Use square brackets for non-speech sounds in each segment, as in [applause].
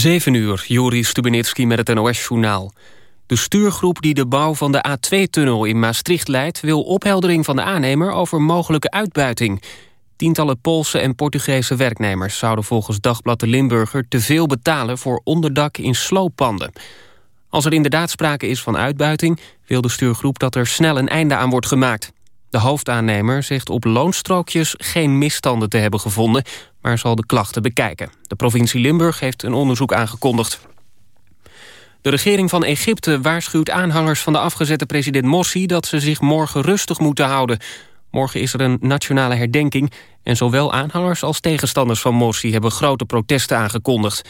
7 uur, Juri Stubenitski met het NOS-journaal. De stuurgroep die de bouw van de A2-tunnel in Maastricht leidt... wil opheldering van de aannemer over mogelijke uitbuiting. Tientallen Poolse en Portugese werknemers... zouden volgens Dagblad de Limburger te veel betalen... voor onderdak in slooppanden. Als er inderdaad sprake is van uitbuiting... wil de stuurgroep dat er snel een einde aan wordt gemaakt. De hoofdaannemer zegt op loonstrookjes geen misstanden te hebben gevonden... maar zal de klachten bekijken. De provincie Limburg heeft een onderzoek aangekondigd. De regering van Egypte waarschuwt aanhangers van de afgezette president Morsi... dat ze zich morgen rustig moeten houden. Morgen is er een nationale herdenking... en zowel aanhangers als tegenstanders van Morsi... hebben grote protesten aangekondigd.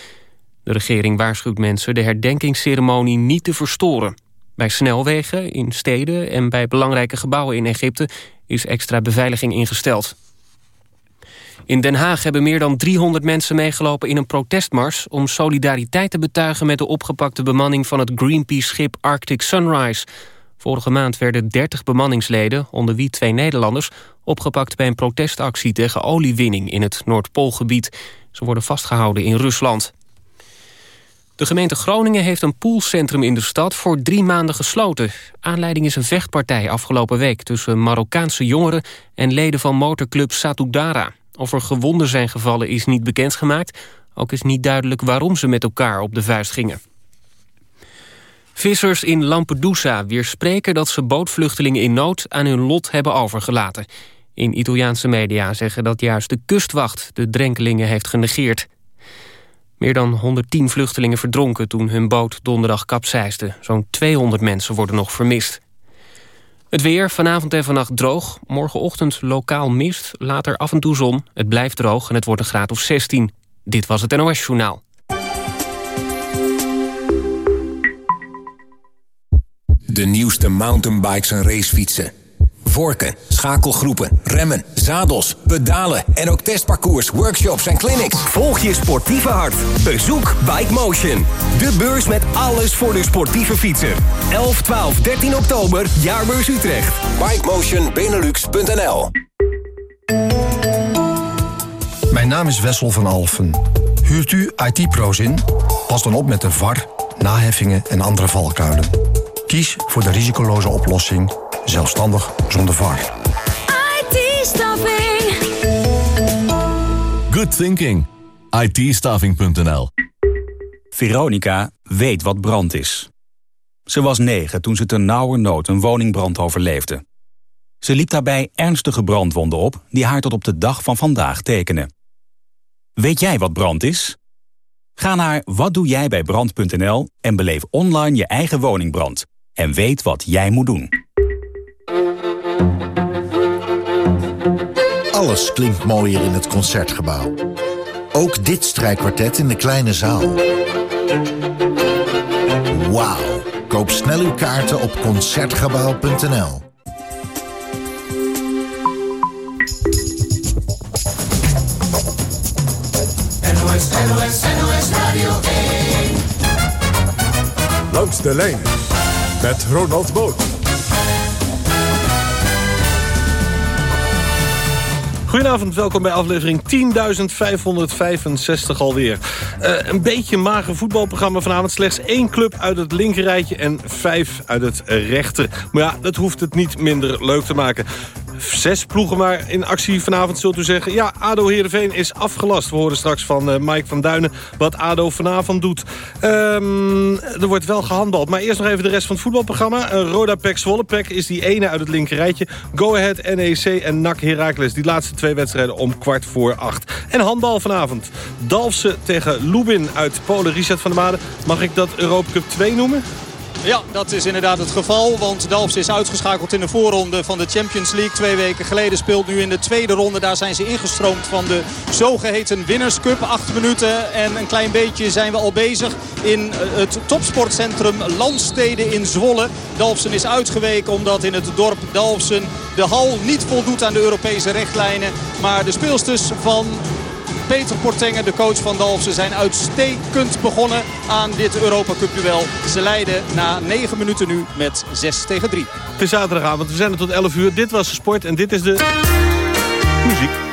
De regering waarschuwt mensen de herdenkingsceremonie niet te verstoren. Bij snelwegen, in steden en bij belangrijke gebouwen in Egypte... is extra beveiliging ingesteld. In Den Haag hebben meer dan 300 mensen meegelopen in een protestmars... om solidariteit te betuigen met de opgepakte bemanning... van het Greenpeace-schip Arctic Sunrise. Vorige maand werden 30 bemanningsleden, onder wie twee Nederlanders... opgepakt bij een protestactie tegen oliewinning in het Noordpoolgebied. Ze worden vastgehouden in Rusland. De gemeente Groningen heeft een poolcentrum in de stad voor drie maanden gesloten. Aanleiding is een vechtpartij afgelopen week tussen Marokkaanse jongeren en leden van motorclub Satudara. Of er gewonden zijn gevallen is niet bekendgemaakt. Ook is niet duidelijk waarom ze met elkaar op de vuist gingen. Vissers in Lampedusa weerspreken dat ze bootvluchtelingen in nood aan hun lot hebben overgelaten. In Italiaanse media zeggen dat juist de kustwacht de drenkelingen heeft genegeerd. Meer dan 110 vluchtelingen verdronken toen hun boot donderdag kapseisde. Zo'n 200 mensen worden nog vermist. Het weer, vanavond en vannacht droog. Morgenochtend lokaal mist, later af en toe zon. Het blijft droog en het wordt een graad of 16. Dit was het NOS Journaal. De nieuwste mountainbikes en racefietsen vorken, schakelgroepen, remmen, zadels, pedalen en ook testparcours, workshops en clinics. Volg je sportieve hart. Bezoek Bike Motion. De beurs met alles voor de sportieve fietser. 11, 12, 13 oktober, Jaarbeurs Utrecht. BikemotionBenelux.nl Mijn naam is Wessel van Alfen. Huurt u IT-pro's in? Pas dan op met de VAR, naheffingen en andere valkuilen. Kies voor de risicoloze oplossing Zelfstandig zonder VAR. IT-staffing. Good thinking. it Veronica weet wat brand is. Ze was negen toen ze ten nauwe nood een woningbrand overleefde. Ze liep daarbij ernstige brandwonden op die haar tot op de dag van vandaag tekenen. Weet jij wat brand is? Ga naar watdoejijbijbrand.nl en beleef online je eigen woningbrand. En weet wat jij moet doen. Alles klinkt mooier in het Concertgebouw. Ook dit strijkkwartet in de kleine zaal. Wauw. Koop snel uw kaarten op Concertgebouw.nl. NOS, NOS, NOS Radio 1. Langs de lijn met Ronald Boot. Goedenavond, welkom bij aflevering 10.565 alweer. Uh, een beetje mager voetbalprogramma vanavond. Slechts één club uit het linkerrijtje en vijf uit het rechter. Maar ja, dat hoeft het niet minder leuk te maken zes ploegen maar in actie vanavond, zult u zeggen. Ja, ADO Heerenveen is afgelast. We horen straks van uh, Mike van Duinen wat ADO vanavond doet. Um, er wordt wel gehandbald. Maar eerst nog even de rest van het voetbalprogramma. Uh, Roda Pek Zwolle. Pek is die ene uit het linkerrijtje. Go Ahead, NEC en NAC Heracles. Die laatste twee wedstrijden om kwart voor acht. En handbal vanavond. Dalfse tegen Lubin uit Polen. Richard van der Made. Mag ik dat Europa Cup 2 noemen? Ja, dat is inderdaad het geval. Want Dalfs is uitgeschakeld in de voorronde van de Champions League. Twee weken geleden speelt nu in de tweede ronde. Daar zijn ze ingestroomd van de zogeheten Winners Cup. Acht minuten en een klein beetje zijn we al bezig in het topsportcentrum Landsteden in Zwolle. Dalfsen is uitgeweken omdat in het dorp Dalfsen de hal niet voldoet aan de Europese rechtlijnen. Maar de speelsters van Peter Portenger, de coach van Dalfsen, zijn uitstekend begonnen aan dit Europa Cup duel. Ze leiden na 9 minuten nu met 6 tegen 3. Het is zaterdagavond, we zijn er tot 11 uur. Dit was de sport en dit is de muziek.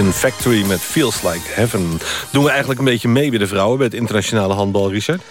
Fiction Factory met Feels Like Heaven. Doen we eigenlijk een beetje mee bij de vrouwen... bij het internationale handbal, Richard?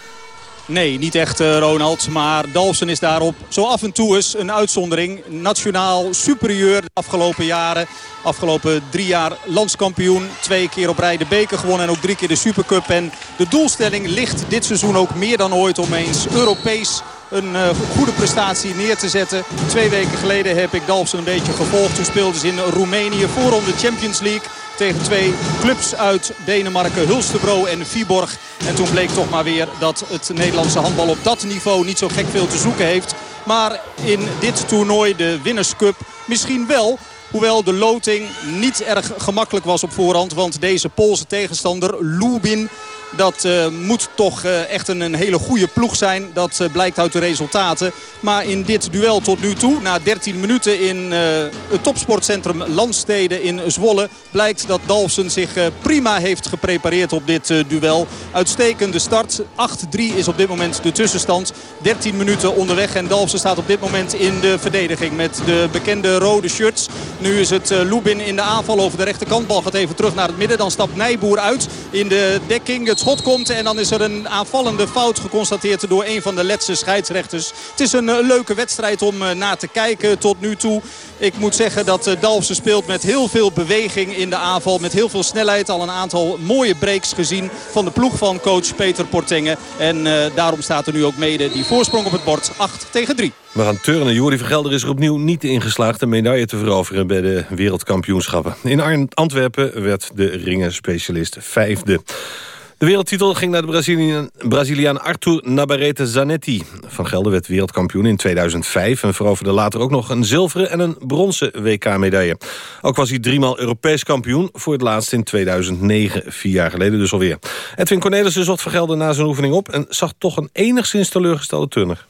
Nee, niet echt uh, Ronald. Maar Dalsen is daarop zo af en toe eens een uitzondering. Nationaal superieur de afgelopen jaren. Afgelopen drie jaar landskampioen. Twee keer op rij de beker gewonnen en ook drie keer de Supercup. En de doelstelling ligt dit seizoen ook meer dan ooit om eens Europees een uh, goede prestatie neer te zetten. Twee weken geleden heb ik Dalfsen een beetje gevolgd. Toen speelden ze in Roemenië voorronde Champions League tegen twee clubs uit Denemarken, Hulstebro en Viborg. En toen bleek toch maar weer dat het Nederlandse handbal op dat niveau niet zo gek veel te zoeken heeft. Maar in dit toernooi, de Winners Cup, misschien wel. Hoewel de loting niet erg gemakkelijk was op voorhand. Want deze Poolse tegenstander, Lubin, dat uh, moet toch uh, echt een, hele goede ploeg zijn. Dat uh, blijkt uit de resultaten. Maar in dit duel tot nu toe, na 13 minuten in het topsportcentrum Landsteden in Zwolle... blijkt dat Dalfsen zich prima heeft geprepareerd op dit duel. Uitstekende start. 8-3 is op dit moment de tussenstand. 13 minuten onderweg en Dalfsen staat op dit moment in de verdediging... met de bekende rode shirts. Nu is het Lubin in de aanval over de rechterkant. Bal gaat even terug naar het midden. Dan stapt Nijboer uit in de dekking. Het schot komt en dan is er een aanvallende fout geconstateerd door een van de Letse scheidsrechters. Het is een eh, leuke wedstrijd om eh, na te kijken tot nu toe. Ik moet zeggen dat eh, Dalfsen speelt met heel veel beweging in de aanval. Met heel veel snelheid. Al een aantal mooie breaks gezien van de ploeg van coach Peter Portenge. En daarom staat er nu ook mede die voorsprong op het bord 8 tegen 3. We gaan turnen. Jori Vergelder is er opnieuw niet ingeslaagd... een medaille te veroveren bij de wereldkampioenschappen. In Antwerpen werd de ringenspecialist 5 de wereldtitel ging naar de Braziliaan, Arthur Nabarete Zanetti. Van Gelder werd wereldkampioen in 2005... en veroverde later ook nog een zilveren en een bronzen WK-medaille. Ook was hij driemaal Europees kampioen... voor het laatst in 2009, vier jaar geleden dus alweer. Edwin Cornelissen zocht Van Gelder na zijn oefening op... en zag toch een enigszins teleurgestelde turner.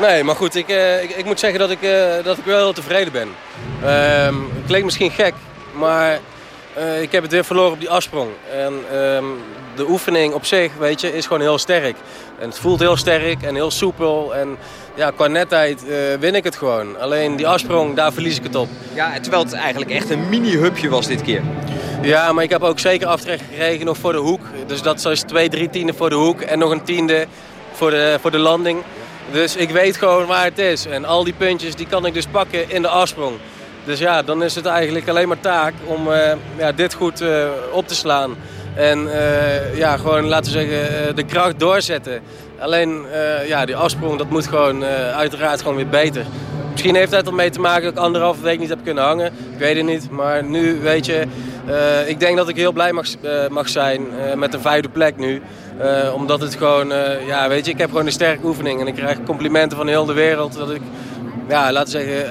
Nee, maar goed, ik, eh, ik moet zeggen dat ik, eh, dat ik wel heel tevreden ben. Ehm, klinkt misschien gek, maar uh, ik heb het weer verloren op die afsprong. En um, de oefening op zich, weet je, is gewoon heel sterk. En het voelt heel sterk en heel soepel. En ja, qua netheid win ik het gewoon. Alleen die afsprong, daar verlies ik het op. Ja, terwijl het eigenlijk echt een mini-hupje was dit keer. Ja, maar ik heb ook zeker aftrek gekregen nog voor de hoek. Dus dat is twee, drie tienden voor de hoek en nog een tiende voor de, voor de landing. Dus ik weet gewoon waar het is. En al die puntjes die kan ik dus pakken in de afsprong. Dus ja, dan is het eigenlijk alleen maar taak om uh, ja, dit goed uh, op te slaan. En uh, ja, gewoon laten we zeggen de kracht doorzetten. Alleen ja, die afsprong dat moet gewoon uiteraard gewoon weer beter. Misschien heeft dat ermee te maken dat ik anderhalve week niet heb kunnen hangen. Ik weet het niet. Maar nu weet je, ik denk dat ik heel blij mag, mag zijn met de vijfde plek nu. Omdat het gewoon, ja, weet je, ik heb gewoon een sterke oefening. En ik krijg complimenten van heel de wereld dat ik, ja, laten we zeggen,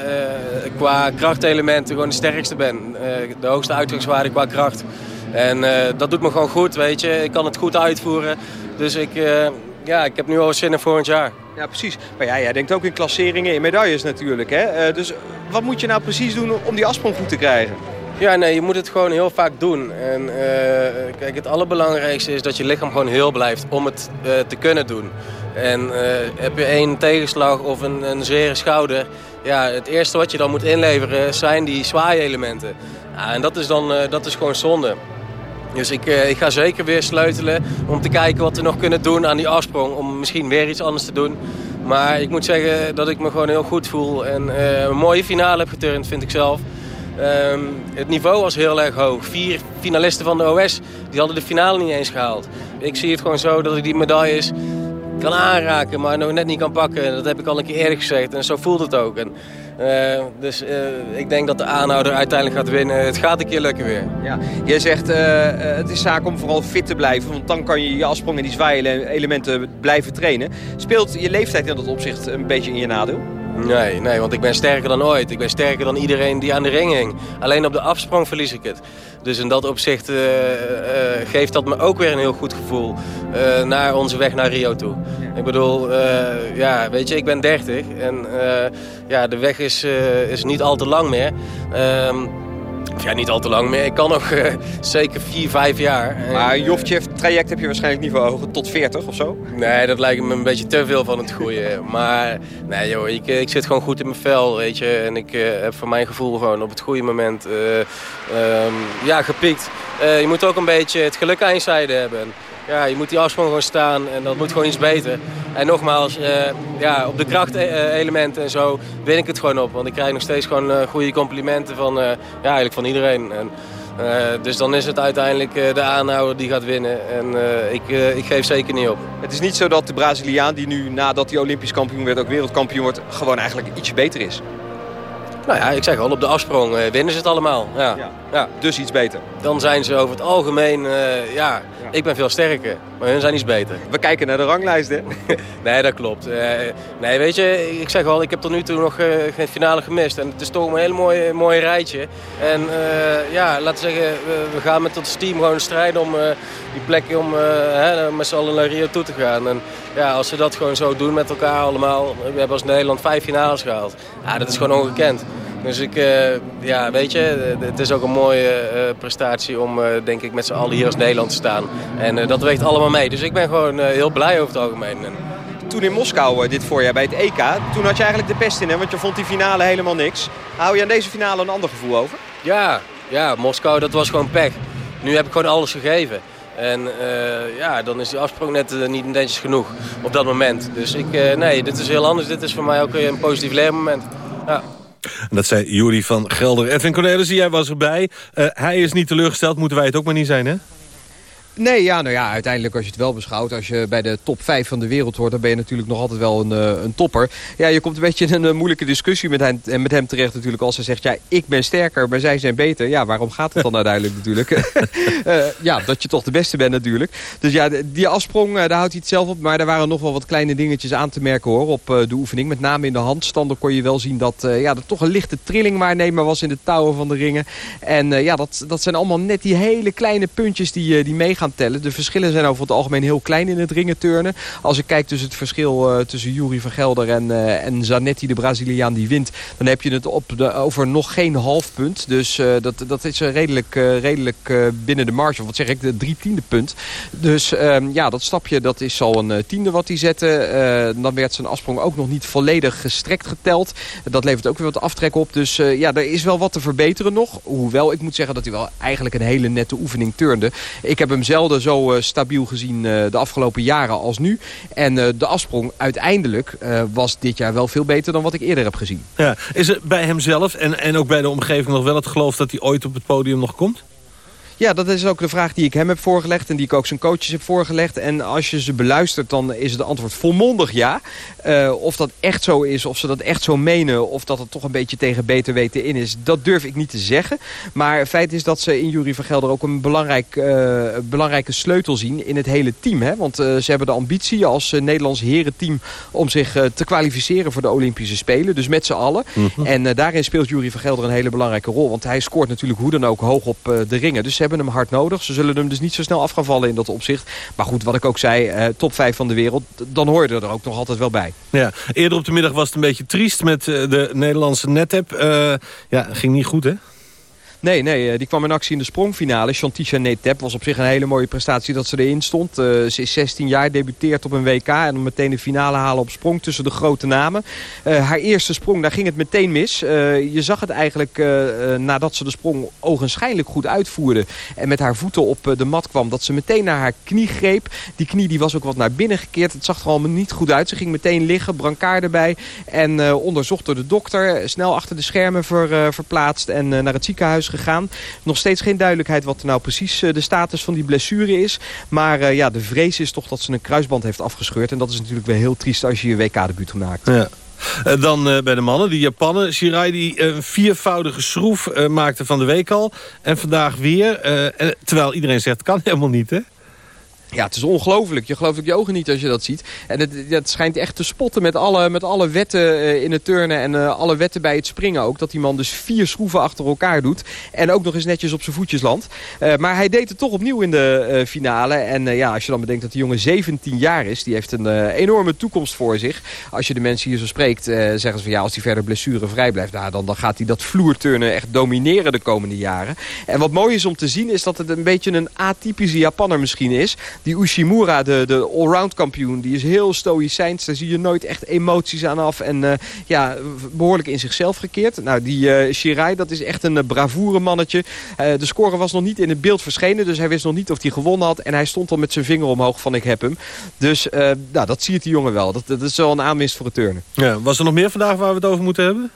qua krachtelementen gewoon de sterkste ben. de hoogste uitgangswaarde qua kracht. En dat doet me gewoon goed, weet je. Ik kan het goed uitvoeren. Dus ik, ja, ik heb nu al zin in volgend jaar. Ja, precies. Maar ja, jij denkt ook in klasseringen, in medailles natuurlijk. Hè? dus wat moet je nou precies doen om die afsprong goed te krijgen? Ja, nee, je moet het gewoon heel vaak doen. En uh, kijk, het allerbelangrijkste is dat je lichaam gewoon heel blijft om het uh, te kunnen doen. En uh, heb je één tegenslag of een, een schouder... Ja, het eerste wat je dan moet inleveren zijn die zwaaielementen. Ja, en dat is dan dat is gewoon zonde. Dus ik, ik ga zeker weer sleutelen om te kijken wat we nog kunnen doen aan die afsprong. Om misschien weer iets anders te doen. Maar ik moet zeggen dat ik me gewoon heel goed voel. En een mooie finale heb geturnd, vind ik zelf. Um, het niveau was heel erg hoog. Vier finalisten van de OS die hadden de finale niet eens gehaald. Ik zie het gewoon zo dat ik die medailles kan aanraken, maar nog net niet kan pakken. Dat heb ik al een keer eerder gezegd en zo voelt het ook. En, uh, dus uh, ik denk dat de aanhouder uiteindelijk gaat winnen. Het gaat een keer lukken weer. Ja. Jij zegt uh, het is zaak om vooral fit te blijven. Want dan kan je je afsprong en die zwaaielementen blijven trainen. Speelt je leeftijd in dat opzicht een beetje in je nadeel? Nee, nee, want ik ben sterker dan ooit. Ik ben sterker dan iedereen die aan de ring hing. Alleen op de afsprong verlies ik het. Dus in dat opzicht uh, uh, geeft dat me ook weer een heel goed gevoel naar onze weg naar Rio toe. Ik bedoel, ja, weet je, ik ben 30 en ja, de weg is, is niet al te lang meer. Ehm, of ja, niet al te lang meer. Ik kan nog uh, zeker 4, 5 jaar. Maar Jovchev-traject heb je waarschijnlijk niet verhogen tot 40 of zo? Nee, dat lijkt me een beetje te veel van het goede. maar nee joh, ik, ik zit gewoon goed in mijn vel, weet je. En ik uh, heb voor mijn gevoel gewoon op het goede moment uh, um, ja, gepiekt. je moet ook een beetje het geluk aan je zijde hebben ja, je moet die afsprong gewoon staan en dat moet gewoon iets beter. En nogmaals, uh, ja, op de krachtelementen en zo win ik het gewoon op. Want ik krijg nog steeds gewoon uh, goede complimenten van, uh, ja, eigenlijk van iedereen. En, dus dan is het uiteindelijk de aanhouder die gaat winnen. En ik, ik geef zeker niet op. Het is niet zo dat de Braziliaan die nu nadat hij Olympisch kampioen werd ook wereldkampioen wordt... gewoon eigenlijk iets beter is. Nou ja, ik zeg al, op de afsprong winnen ze het allemaal. Ja. ja. ja. Dus iets beter. Dan zijn ze over het algemeen, uh, ja, ik ben veel sterker, maar hun zijn iets beter. We kijken naar de ranglijst, hè? [laughs] nee, dat klopt. Uh, nee, weet je, ik zeg al, ik heb tot nu toe nog geen finale gemist. En het is toch een hele mooie, mooie rijtje. En ja, laten we zeggen, we, gaan met ons team gewoon strijden om die plek om hè, met z'n allen naar Rio toe te gaan. En ja, als we dat gewoon zo doen met elkaar allemaal. We hebben als Nederland vijf finales gehaald. Ja, dat is gewoon ongekend. Dus ik, uh, ja, weet je, het is ook een mooie uh, prestatie om, denk ik, met z'n allen hier als Nederland te staan. En dat weegt allemaal mee. Dus ik ben gewoon heel blij over het algemeen. Toen in Moskou dit voorjaar bij het EK, toen had je eigenlijk de pest in, hè? want je vond die finale helemaal niks. Hou je aan deze finale een ander gevoel over? Ja, ja Moskou, dat was gewoon pech. Nu heb ik gewoon alles gegeven. En uh, ja, dan is die afspraak net uh, niet netjes genoeg op dat moment. Dus ik, uh, nee, dit is heel anders. Dit is voor mij ook weer een positief leermoment. Ja. En dat zei Jury van Gelder. Edwin Cornelissen, jij was erbij. Uh, hij is niet teleurgesteld, moeten wij het ook maar niet zijn, hè? Nee, ja, nou ja, uiteindelijk als je het wel beschouwt... als je bij de top 5 van de wereld hoort... dan ben je natuurlijk nog altijd wel een, uh, een topper. Ja, je komt een beetje in een uh, moeilijke discussie met hem, met hem terecht natuurlijk... als hij zegt, ja, ik ben sterker, maar zij zijn beter. Ja, waarom gaat het dan [laughs] uiteindelijk natuurlijk? uh, [laughs] ja, dat je toch de beste bent natuurlijk. Dus ja, die afsprong, daar houdt hij het zelf op. Maar er waren nog wel wat kleine dingetjes aan te merken hoor op de oefening. Met name in de handstanden kon je wel zien dat ja, er toch een lichte trilling waarnemer was... in de touwen van de ringen. En ja, dat, dat zijn allemaal net die hele kleine puntjes die, die meegaan tellen. De verschillen zijn over het algemeen heel klein in het ringenturnen. Als ik kijk tussen het verschil uh, tussen Jury van Gelder en, uh, en Zanetti, de Braziliaan die wint... dan heb je het op over nog geen half punt. Dus uh, dat, dat is redelijk, redelijk binnen de marge. Wat zeg ik, de drie tiende punt. Dus ehm, ja, dat stapje dat is al een tiende wat hij zette. dan werd zijn afsprong ook nog niet volledig gestrekt geteld. Dat levert ook weer wat aftrek op. Dus ja, er is wel wat te verbeteren nog. Hoewel, ik moet zeggen dat hij wel eigenlijk een hele nette oefening turnde. Ik heb hem zelf zelden zo uh, stabiel gezien uh, de afgelopen jaren als nu. En uh, de afsprong uiteindelijk was dit jaar wel veel beter dan wat ik eerder heb gezien. Ja, is er bij hemzelf en, en ook bij de omgeving nog wel het geloof dat hij ooit op het podium nog komt? Ja, dat is ook de vraag die ik hem heb voorgelegd en die ik ook zijn coaches heb voorgelegd. En als je ze beluistert, dan is het antwoord volmondig ja. Uh, of dat echt zo is, of ze dat echt zo menen, of dat het toch een beetje tegen beter weten in is, dat durf ik niet te zeggen. Maar feit is dat ze in Jury van Gelder ook een belangrijk, uh, belangrijke sleutel zien in het hele team. Hè? Want uh, ze hebben de ambitie als Nederlands herenteam om zich te kwalificeren voor de Olympische Spelen. Dus met z'n allen. Mm -hmm. En daarin speelt Jury van Gelder een hele belangrijke rol. Want hij scoort natuurlijk hoe dan ook hoog op de ringen. Dus hebben hem hard nodig. Ze zullen hem dus niet zo snel af gaan vallen in dat opzicht. Maar goed, wat ik ook zei, eh, top 5 van de wereld, dan hoor je er ook nog altijd wel bij. Ja, eerder op de middag was het een beetje triest met uh, de Nederlandse NetApp. Uh, ja, ging niet goed hè? Nee, nee, eh, die kwam in actie in de sprongfinale. Chantisha Netep was op zich een hele mooie prestatie dat ze erin stond. Uh, ze is 16 jaar, debuteert op een WK en dan meteen de finale halen op sprong tussen de grote namen. Uh, haar eerste sprong, daar ging het meteen mis. Je zag het eigenlijk nadat ze de sprong ogenschijnlijk goed uitvoerde en met haar voeten op de mat kwam, dat ze meteen naar haar knie greep. Die knie die was ook wat naar binnen gekeerd. Het zag er allemaal niet goed uit. Ze ging meteen liggen, brancard erbij en onderzocht door de dokter. Snel achter de schermen ver, verplaatst en naar het ziekenhuis gegaan. Nog steeds geen duidelijkheid wat nou precies eh, de status van die blessure is. Maar uh, ja, de vrees is toch dat ze een kruisband heeft afgescheurd. En dat is natuurlijk wel heel triest als je je WK-debuut maakt. Ja. Dan uh, bij de mannen, die Japanen. Shirai die een viervoudige schroef maakte van de week al. En vandaag weer. terwijl iedereen zegt, kan helemaal niet, hè? Ja, het is ongelooflijk. Je gelooft ook je ogen niet als je dat ziet. En het, schijnt echt te spotten met alle, met alle wetten uh, in het turnen en uh, alle wetten bij het springen ook. Dat die man dus vier schroeven achter elkaar doet. En ook nog eens netjes op zijn voetjes landt. Uh, maar hij deed het toch opnieuw in de finale. En ja, als je dan bedenkt dat die jongen 17 jaar is. Die heeft een enorme toekomst voor zich. Als je de mensen hier zo spreekt, zeggen ze van ja, als hij verder blessurevrij blijft. Nou, dan, dan gaat hij dat vloerturnen echt domineren de komende jaren. En wat mooi is om te zien is dat het een beetje een atypische Japanner misschien is die Ushimura, de, de allround kampioen, die is heel stoïcijns. Daar zie je nooit echt emoties aan af. En uh, ja, behoorlijk in zichzelf gekeerd. Nou, die uh, Shirai, dat is echt een uh, bravoure mannetje. de score was nog niet in het beeld verschenen. Dus hij wist nog niet of hij gewonnen had. En hij stond al met zijn vinger omhoog van ik heb hem. Dus nou, dat ziet die jongen wel. Dat, dat is wel een aanwinst voor het turnen. Ja, was er nog meer vandaag waar we het over moeten hebben?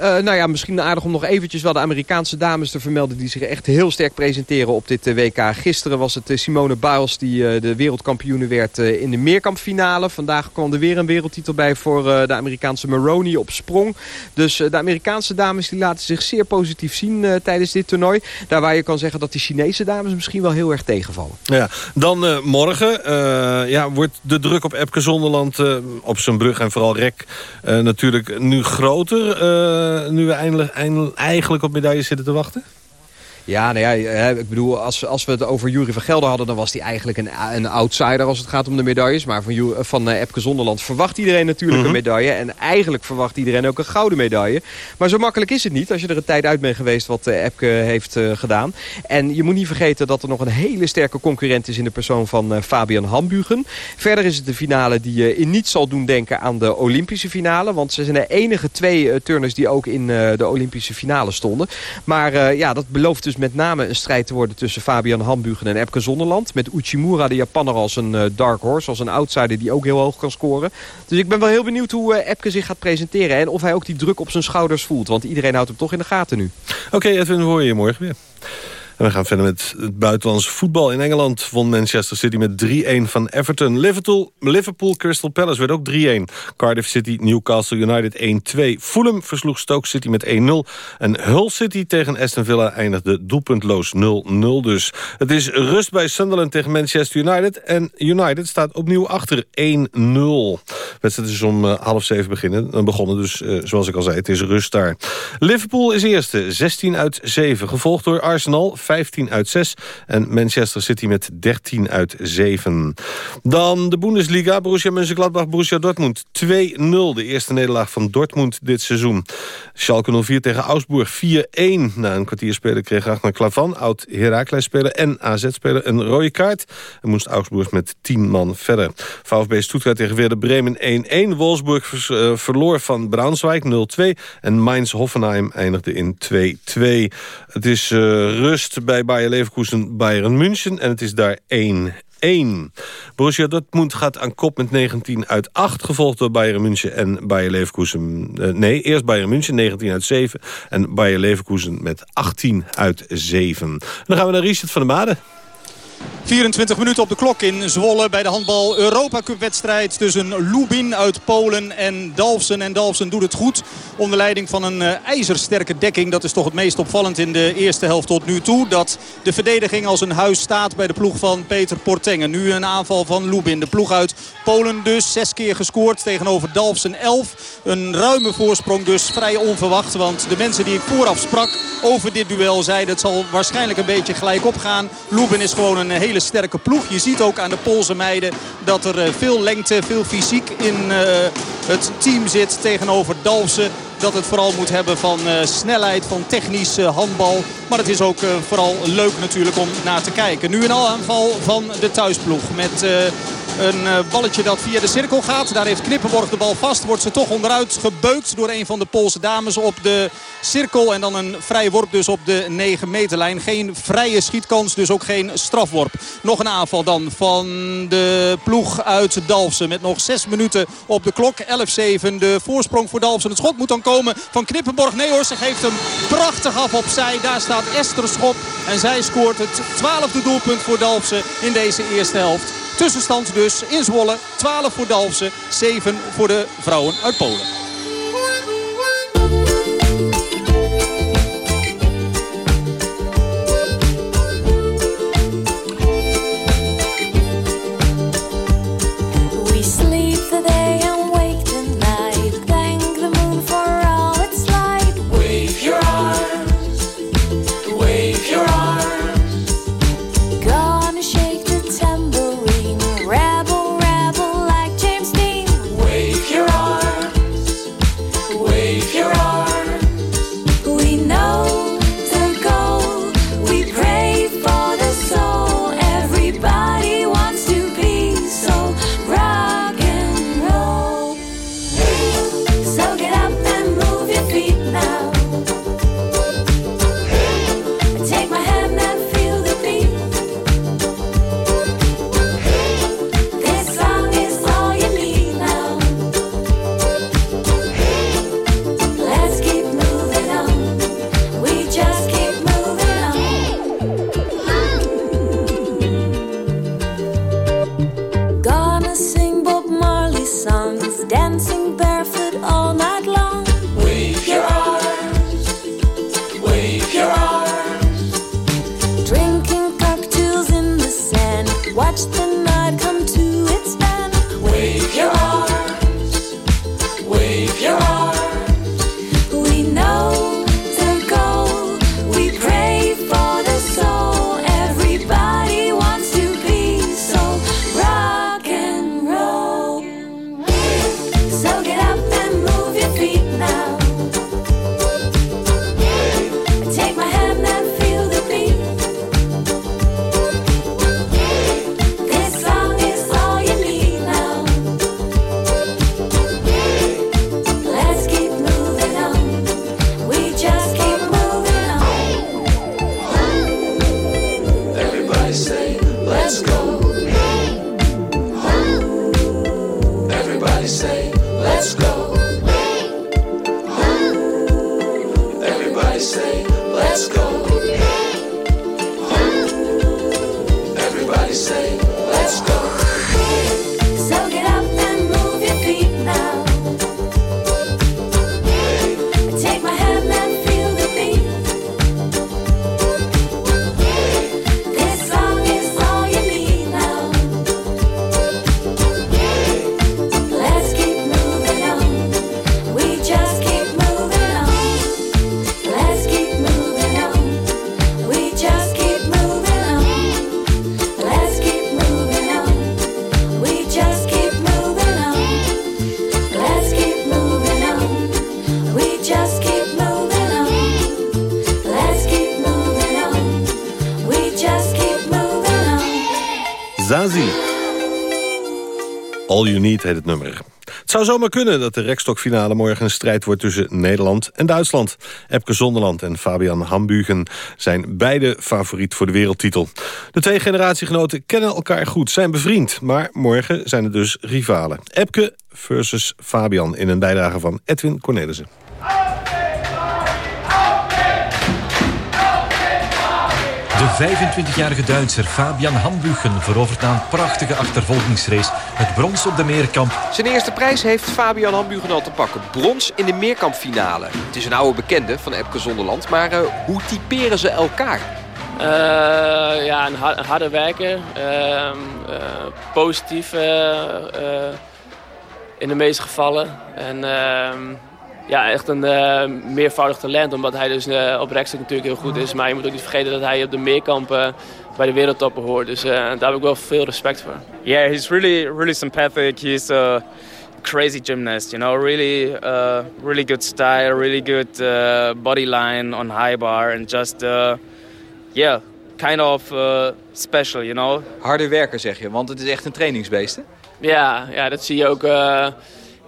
Uh, nou ja, misschien aardig om nog eventjes wel de Amerikaanse dames te vermelden... die zich echt heel sterk presenteren op dit uh, WK. Gisteren was het uh, Simone Biles die de wereldkampioene werd in de meerkampfinale. Vandaag kwam er weer een wereldtitel bij voor de Amerikaanse Maroney op sprong. Dus de Amerikaanse dames die laten zich zeer positief zien tijdens dit toernooi. Daar waar je kan zeggen dat de Chinese dames misschien wel heel erg tegenvallen. Ja, dan morgen ja, wordt de druk op Epke Zonderland op zijn brug en vooral Rek natuurlijk nu groter... Eh, nu we eindelijk, eindelijk, eigenlijk op medailles zitten te wachten? Ja, nou ja, ik bedoel, als, als we het over Jury van Gelder hadden... dan was hij eigenlijk een, een outsider als het gaat om de medailles. Maar van, van uh, Epke Zonderland verwacht iedereen natuurlijk een mhm. medaille. En eigenlijk verwacht iedereen ook een gouden medaille. Maar zo makkelijk is het niet als je er een tijd uit bent geweest... wat Epke heeft gedaan. En je moet niet vergeten dat er nog een hele sterke concurrent is... in de persoon van Fabian Hambugen. Verder is het de finale die je in niets zal doen denken aan de Olympische finale. Want ze zijn de enige twee turners die ook in de Olympische finale stonden. Maar ja, dat belooft dus met name een strijd te worden tussen Fabian Hambugen en Epke Zonderland. Met Uchimura, de Japanner, als een uh, dark horse, als een outsider die ook heel hoog kan scoren. Dus ik ben wel heel benieuwd hoe uh, Epke zich gaat presenteren. En of hij ook die druk op zijn schouders voelt. Want iedereen houdt hem toch in de gaten nu. Oké, okay, Edwin, horen je morgen weer. En we gaan verder met het buitenlandse voetbal. In Engeland won Manchester City met 3-1 van Everton. Liverpool, Liverpool Crystal Palace werd ook 3-1. Cardiff City Newcastle United 1-2. Fulham versloeg Stoke City met 1-0. En Hull City tegen Aston Villa eindigde doelpuntloos 0-0 dus. Het is rust bij Sunderland tegen Manchester United. En United staat opnieuw achter 1-0. De wedstrijd is om uh, half zeven beginnen, begonnen. Dus uh, zoals ik al zei, het is rust daar. Liverpool is eerste, 16 uit 7. Gevolgd door Arsenal, 15 uit 6. En Manchester City met 13 uit 7. Dan de Bundesliga, Borussia Mönchengladbach, Borussia Dortmund 2-0. De eerste nederlaag van Dortmund dit seizoen. Schalke 04 tegen Augsburg 4-1. Na een kwartier spelen kreeg Ragnar Klavan, oud Heracles-speler en AZ-speler, een rode kaart. En moest Augsburg met 10 man verder. VfB Stuttgart tegen Werder Bremen 1-1. Wolfsburg uh, verloor van Braunschweig 0-2. En Mainz-Hoffenheim eindigde in 2-2. Het is uh, rust bij Bayer Leverkusen, Bayern München. En het is daar 1 1. Borussia Dortmund gaat aan kop met 19 uit 8... gevolgd door Bayern München en Bayer Leverkusen. Uh, nee, eerst Bayern München, 19 uit 7... en Bayer Leverkusen met 18 uit 7. En dan gaan we naar Richard van der Made. 24 minuten op de klok in Zwolle bij de handbal Europa Cup wedstrijd tussen Lubin uit Polen en Dalfsen. En Dalfsen doet het goed onder leiding van een uh, ijzersterke dekking. Dat is toch het meest opvallend in de eerste helft tot nu toe. Dat de verdediging als een huis staat bij de ploeg van Peter Portengen. Nu een aanval van Lubin. De ploeg uit Polen dus. Zes keer gescoord tegenover Dalfsen 11. Een ruime voorsprong dus vrij onverwacht. Want de mensen die vooraf sprak over dit duel zeiden het zal waarschijnlijk een beetje gelijk opgaan. Lubin is gewoon een hele sterke ploeg. Je ziet ook aan de Poolse meiden dat er eh, veel lengte, veel fysiek in uh, het team zit tegenover Dalfsen. Dat het vooral moet hebben van uh, snelheid, van technisch handbal. Maar het is ook vooral leuk natuurlijk om naar te kijken. Nu een aanval van de thuisploeg met... Een balletje dat via de cirkel gaat. Daar heeft Knippenborg de bal vast. Wordt ze toch onderuit gebeukt door een van de Poolse dames op de cirkel. En dan een vrij worp dus op de 9 meterlijn. Geen vrije schietkans, dus ook geen strafworp. Nog een aanval dan van de ploeg uit Dalfsen. Met nog 6 minuten op de klok. 11-7 de voorsprong voor Dalfsen. Het schot moet dan komen van Knippenborg. Nee hoor, ze geeft hem prachtig af opzij. Daar staat Esther Schop. En zij scoort het 12e doelpunt voor Dalfsen in deze eerste helft. Tussenstand dus in Zwolle. 12 voor Dalfsen, 7 voor de vrouwen uit Polen. Het nummer. Het zou zomaar kunnen dat de rekstokfinale morgen een strijd wordt tussen Nederland en Duitsland. Epke Zonderland en Fabian Hambugen zijn beide favoriet voor de wereldtitel. De twee generatiegenoten kennen elkaar goed, zijn bevriend. Maar morgen zijn het dus rivalen. Epke versus Fabian in een bijdrage van Edwin Cornelissen. De 25-jarige Duitser Fabian Hambuchen verovert na een prachtige achtervolgingsrace het brons op de meerkamp. Zijn eerste prijs heeft Fabian Hambugen al te pakken. Brons in de meerkampfinale. Het is een oude bekende van Epke Zonderland. Maar eh, hoe typeren ze elkaar? Eh, ja, een, har- een harde werker. ehm, eh, positief in de meeste gevallen. En ehm, ja, echt een eh, meervoudig talent. Omdat hij dus eh, op rekstok natuurlijk heel goed is. Maar je moet ook niet vergeten dat hij op de meerkamp eh, bij de wereldtoppen hoort. Dus eh, daar heb ik wel veel respect voor. Yeah, he's really, really sympathetic. He's a crazy gymnast, you know, really, uh, really good style, really good uh, body line on high bar, and just, uh, yeah, kind of uh, special, you know. Harde werker zeg je, want het is echt een trainingsbeest hè? Ja, ja dat zie je ook eh,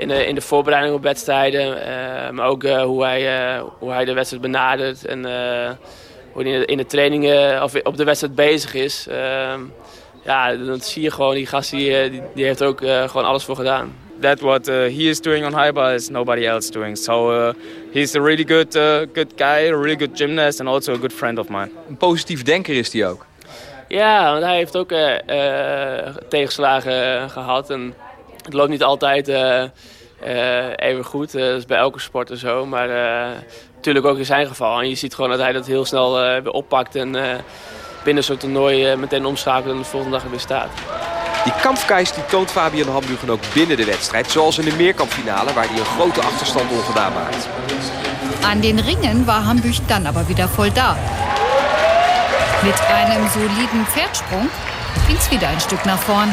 in, de, in de voorbereiding op wedstrijden. eh, maar ook eh, hoe, hij, eh, hoe hij de wedstrijd benadert. En eh, hoe hij in de, in de trainingen of op de wedstrijd bezig is. Ehm, ja, dan zie je gewoon, die gast die, die, die heeft er ook eh, gewoon alles voor gedaan. That what uh, he is doing on high bar is nobody else doing. So uh, he's a really good, uh, good guy, a really good gymnast, and also a good friend of mine. Een positief denker is hij ook. Ja, want hij heeft ook eh, eh, tegenslagen eh, gehad. En het loopt niet altijd even goed. Eh, dat is bij elke sporter zo. Maar eh, natuurlijk ook in zijn geval. En je ziet gewoon dat hij dat heel snel eh, weer oppakt. En eh, binnen zo'n toernooi eh, meteen omschakelt en de volgende dag er weer staat. Die kampfgeist die toont Fabian Hambugen ook binnen de wedstrijd. Zoals in de meerkampfinale waar hij een grote achterstand ongedaan maakt. An den Ringen war Hambuch dann aber wieder voll da. Mit einem soliden Pferdsprung ging's wieder ein Stück nach vorn.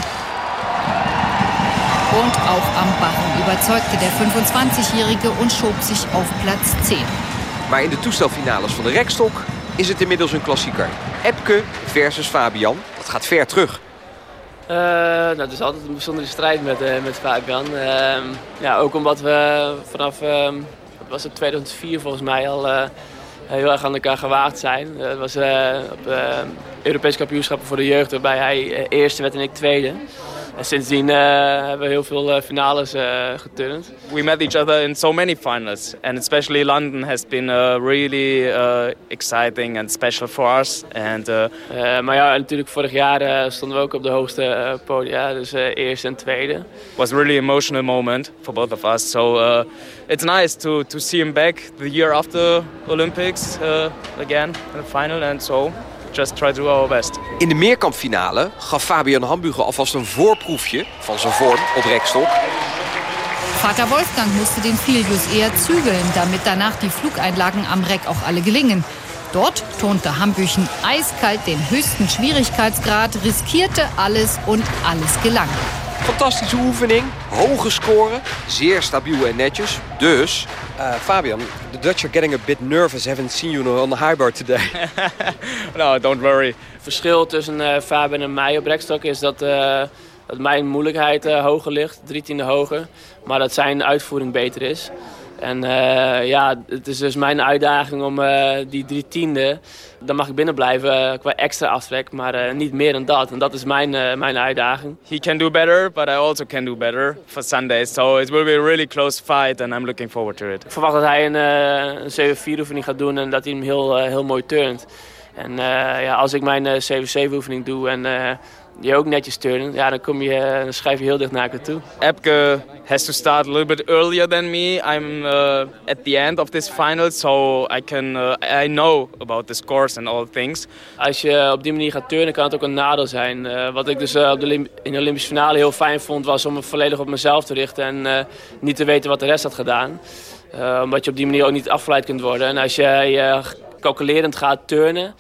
Und auch am Barren überzeugte der 25-Jährige und schob sich auf Platz 10. Maar in de toestelfinales van de rekstok is het inmiddels een klassieker. Epke versus Fabian. Dat gaat ver terug. Eh, nou, het is altijd een bijzondere strijd met, eh, met Fabian. Ehm, ja, ook omdat we vanaf ehm, was het 2004 volgens mij al eh, heel erg aan elkaar gewaagd zijn. Het was eh, op uh, Europese kampioenschappen voor de jeugd waarbij hij eerste werd en ik tweede. En sindsdien eh, hebben we heel veel eh, finales eh, geturnd. We met each other in so many finals, and especially London has been really exciting and special for us. And maar ja, natuurlijk vorig jaar stonden we ook op de hoogste podia, dus eerste en tweede. was really emotional moment for both of us. So it's nice to, to see him back the year after Olympics again in the final, and so just try to do our best. In de meerkampfinale gaf Fabian Hambugen alvast een voorproefje van zijn vorm op rekstok. Vater Wolfgang musste den Filius eher zügeln, damit danach die Flugeinlagen am Reck auch alle gelingen. Dort tonte Hambüchen eiskalt den höchsten Schwierigkeitsgrad, riskierte alles und alles gelang. Fantastische oefening, hoge score, zeer stabiel en netjes. Dus, uh, Fabian, the Dutch are getting a bit nervous having seen you on the high bar today. [laughs] no, don't worry. Het verschil tussen uh, Fabian en mij op rekstok is dat, uh, dat mijn moeilijkheid hoger ligt, drie tiende hoger. Maar dat zijn uitvoering beter is. En uh, ja, het is dus mijn uitdaging om uh, die drie tiende, dan mag ik binnen blijven uh, qua extra aftrek, maar niet meer dan dat. En dat is mijn, mijn uitdaging. He can do better, but I also can do better for Sunday. So it will be a really close fight and I'm looking forward to it. Ik verwacht dat hij een, een 7-4 oefening gaat doen en dat hij hem heel, heel mooi turnt. En eh, ja, als ik mijn eh, 7-7-oefening doe en eh, je ook netjes turnen, ja, dan, kom je, dan schrijf je heel dicht naar elkaar toe. Epke has to start a little bit earlier than me. I'm uh, at the end of this final, so I can uh, I know about the scores and all things. Als je op die manier gaat turnen, kan het ook een nadeel zijn. Eh, wat ik dus eh, op de in de Olympische finale heel fijn vond, was om me volledig op mezelf te richten en eh, niet te weten wat de rest had gedaan. Eh, omdat je op die manier ook niet afgeleid kunt worden. En als je eh, calculerend gaat turnen, eh,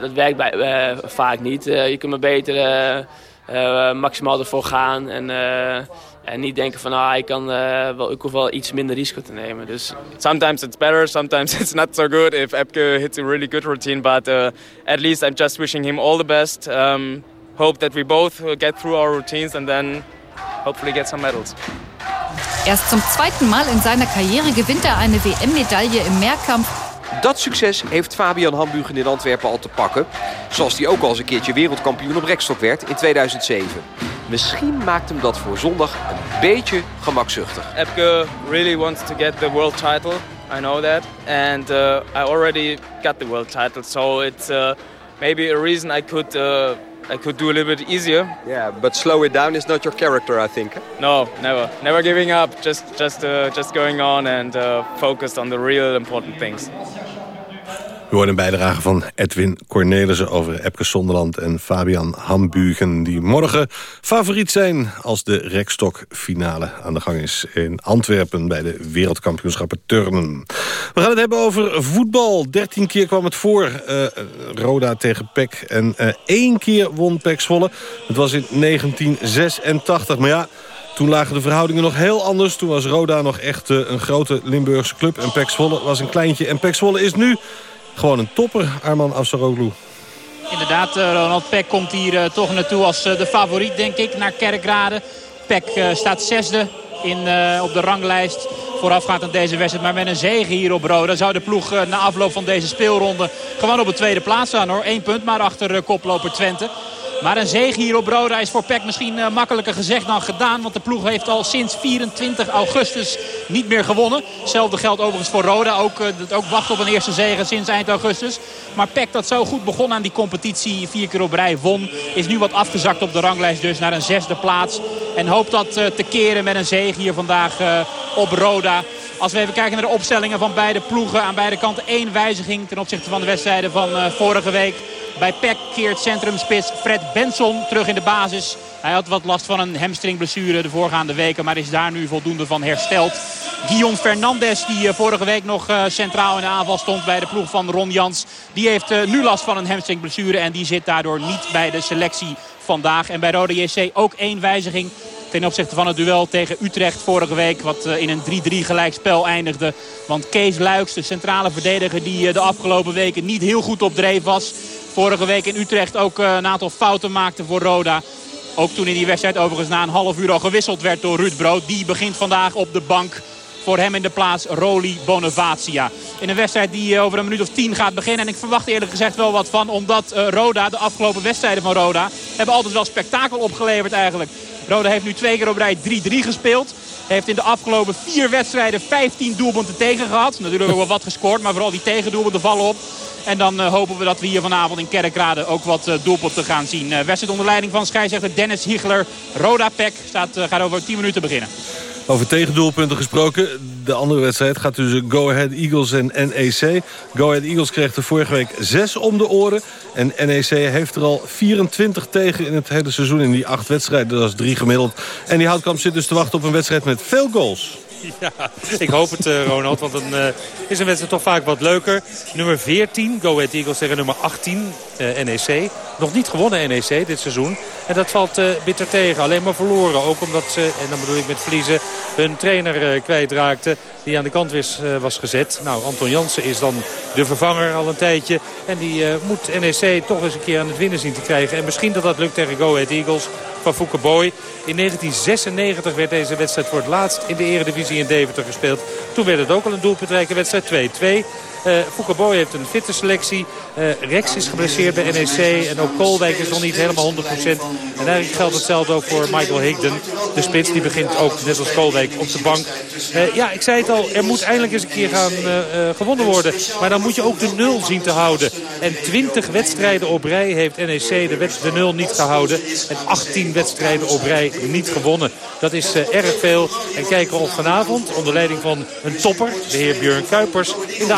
dat werkt bij, eh, vaak niet. Eh, je kunt maar beter eh, eh, maximaal ervoor gaan en, eh, en niet denken van ah, ik, kan, eh, wel, ik hoef wel iets minder risico te nemen. Dus Sometimes it's better, sometimes [laughs] it's not so good if Epke hits a really good routine, but uh, at least I'm just wishing him all the best. Um, hope that we both get through our routines and then hopefully get some medals. Erst zum zweiten Mal in seiner Karriere gewinnt er eine WM-Medaille im Mehrkampf. Dat succes heeft Fabian Hambugen in Antwerpen al te pakken. Zoals hij ook al eens een keertje wereldkampioen op rekstok werd in 2007. Misschien maakt hem dat voor zondag een beetje gemakzuchtig. Epke really wants to get the world title. I know that, and uh, I already got the world title, so it's uh, maybe a reason I could uh, I could do a little bit easier. Yeah, but slow it down is not your character, I think. No, never, never giving up. Just just uh, just going on and uh, focused on the real important things. We hoorden een bijdrage van Edwin Cornelissen over Epke Sonderland en Fabian Hambugen... die morgen favoriet zijn als de rekstokfinale aan de gang is in Antwerpen... bij de wereldkampioenschappen turnen. We gaan het hebben over voetbal. 13 keer kwam het voor, eh, Roda tegen PEC. En eh, één keer won PEC Zwolle. Het was in 1986, maar ja... Toen lagen de verhoudingen nog heel anders. Toen was Roda nog echt eh, een grote Limburgse club. En PEC Zwolle was een kleintje. En Zwolle is nu gewoon een topper, Arman Afsaroglu. Inderdaad, eh, Ronald Peck komt hier eh, toch naartoe als eh, de favoriet, denk ik, naar Kerkrade. Peck staat zesde in, op de ranglijst voorafgaand aan deze wedstrijd. Maar met een zege hier op Roda zou de ploeg na afloop van deze speelronde gewoon op de tweede plaats staan. hoor. Eén punt maar achter koploper Twente. Maar een zege hier op Roda is voor PEC misschien eh, makkelijker gezegd dan gedaan. Want de ploeg heeft al sinds 24 augustus niet meer gewonnen. Hetzelfde geldt overigens voor Roda. Ook, eh, ook wacht op een eerste zege sinds eind augustus. Maar PEC dat zo goed begon aan die competitie. Vier keer op rij won. Is nu wat afgezakt op de ranglijst dus naar een zesde plaats. En hoopt dat eh, te keren met een zege hier vandaag op Roda. Als we even kijken naar de opstellingen van beide ploegen. Aan beide kanten één wijziging ten opzichte van de wedstrijden van vorige week. Bij PEC keert centrumspits Fred Benson terug in de basis. Hij had wat last van een hamstringblessure de voorgaande weken. Maar is daar nu voldoende van hersteld. Guillaume Fernandes die eh, vorige week nog eh, centraal in de aanval stond bij de ploeg van Ron Jans. Die heeft eh, nu last van een hamstringblessure. En die zit daardoor niet bij de selectie vandaag. En bij Rode JC ook één wijziging ten opzichte van het duel tegen Utrecht vorige week. Wat in een 3-3 gelijkspel eindigde. Want Kees Luiks, de centrale verdediger die de afgelopen weken niet heel goed op dreef was. Vorige week in Utrecht ook eh, een aantal fouten maakte voor Roda. Ook toen in die wedstrijd overigens na een half uur al gewisseld werd door Ruud Brood. Die begint vandaag op de bank. Voor hem in de plaats Roli Bonavacia. In een wedstrijd die eh, over een minuut of tien gaat beginnen. En ik verwacht eerlijk gezegd wel wat van. Omdat eh, Roda, de afgelopen wedstrijden van Roda... hebben altijd wel spektakel opgeleverd eigenlijk. Roda heeft nu twee keer op rij 3-3 gespeeld. Heeft in de afgelopen vier wedstrijden 15 doelpunten tegen gehad. Natuurlijk ook wel wat gescoord, maar vooral die tegendoelpunten vallen op. En dan eh, hopen we dat we hier vanavond in Kerkrade ook wat eh, doelpunten gaan zien. Eh, wedstrijd onder leiding van scheidsrechter Dennis Hiegler. Roda Peck staat, gaat over 10 minuten beginnen. Over tegendoelpunten gesproken. De andere wedstrijd gaat tussen Go Ahead Eagles en NEC. Go Ahead Eagles kreeg er vorige week 6 om de oren. En NEC heeft er al 24 tegen in het hele seizoen. In die acht wedstrijden, dat is drie gemiddeld. En die Houtkamp zit dus te wachten op een wedstrijd met veel goals. Ja, ik hoop het eh, Ronald, want dan eh, is een wedstrijd toch vaak wat leuker. Nummer 14, Go Ahead Eagles tegen nummer 18, eh, NEC. Nog niet gewonnen NEC dit seizoen. En dat valt eh, bitter tegen, alleen maar verloren. Ook omdat ze, en dan bedoel ik met verliezen, hun trainer eh, kwijtraakten. Die aan de kant was, eh, was gezet. Nou, Anton Jansen is dan de vervanger al een tijdje. En die moet NEC toch eens een keer aan het winnen zien te krijgen. En misschien dat dat lukt tegen Go Ahead Eagles van Fouke Boy. In 1996 werd deze wedstrijd voor het laatst in de eredivisie in Deventer gespeeld. Toen werd het ook al een doelpuntrijke wedstrijd 2-2. Uh, Fouke Boy heeft een fitte selectie. Eh, Rex is geblesseerd bij NEC. En ook Koolwijk is nog niet helemaal 100%. En eigenlijk geldt hetzelfde ook voor Michael Higden. De spits die begint ook, net als Koolwijk, op de bank. Eh, ja, ik zei het al, er moet eindelijk eens een keer gaan eh, eh, gewonnen worden. Maar dan moet je ook de nul zien te houden. En 20 wedstrijden op rij heeft NEC de, de nul niet gehouden. En 18 wedstrijden op rij niet gewonnen. Dat is eh, erg veel. En kijken of vanavond, onder leiding van een topper, de heer Björn Kuipers, in de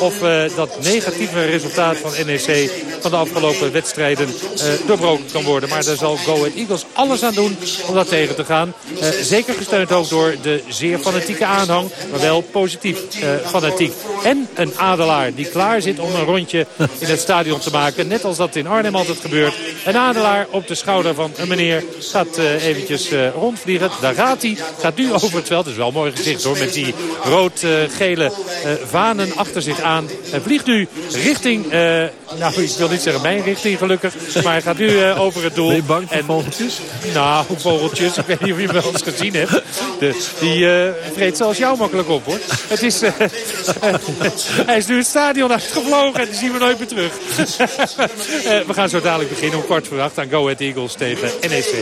Of eh, dat negatieve resultaat van NEC van de afgelopen wedstrijden eh, doorbroken kan worden. Maar daar zal Go Ahead Eagles alles aan doen om dat tegen te gaan. Eh, zeker gesteund ook door de zeer fanatieke aanhang, maar wel positief fanatiek. En een adelaar die klaar zit om een rondje in het stadion te maken. Net als dat in Arnhem altijd gebeurt. Een adelaar op de schouder van een meneer gaat eventjes rondvliegen. Daar gaat hij. Gaat nu over het veld. Dat is wel een mooi gezicht hoor. Met die rood-gele eh, vanen achter zich aan. Hij vliegt nu richting, eh, nou ik wil niet zeggen mijn richting gelukkig. Maar hij gaat nu eh, over het doel. Ben je bang voor vogeltjes? Nou, vogeltjes. Ik weet niet of je hem wel eens gezien hebt. De, die eh, vreet zelfs jou makkelijk op hoor. Het is, [laughs] hij is nu het stadion uitgevlogen en die zien we nooit meer terug. [laughs] We gaan zo dadelijk beginnen om kwart voor acht aan Go Ahead Eagles tegen NEC.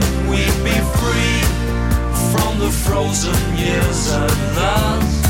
Could. We'd be free from the frozen years at last.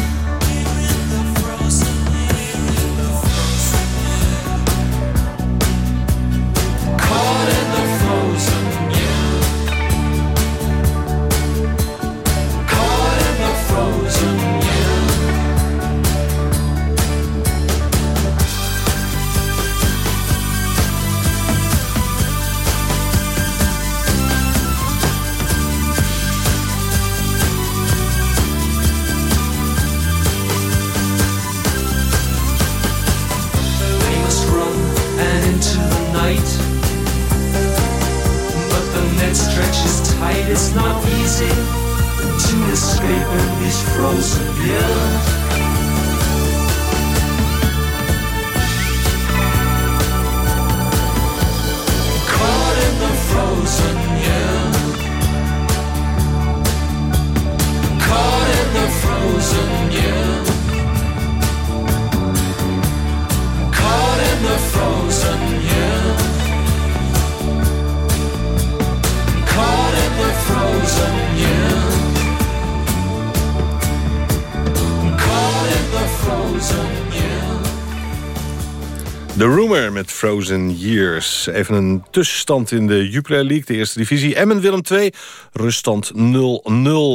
Frozen Years. Even een tussenstand in de Jupiler League, de eerste divisie. Emmen Willem 2, ruststand 0-0.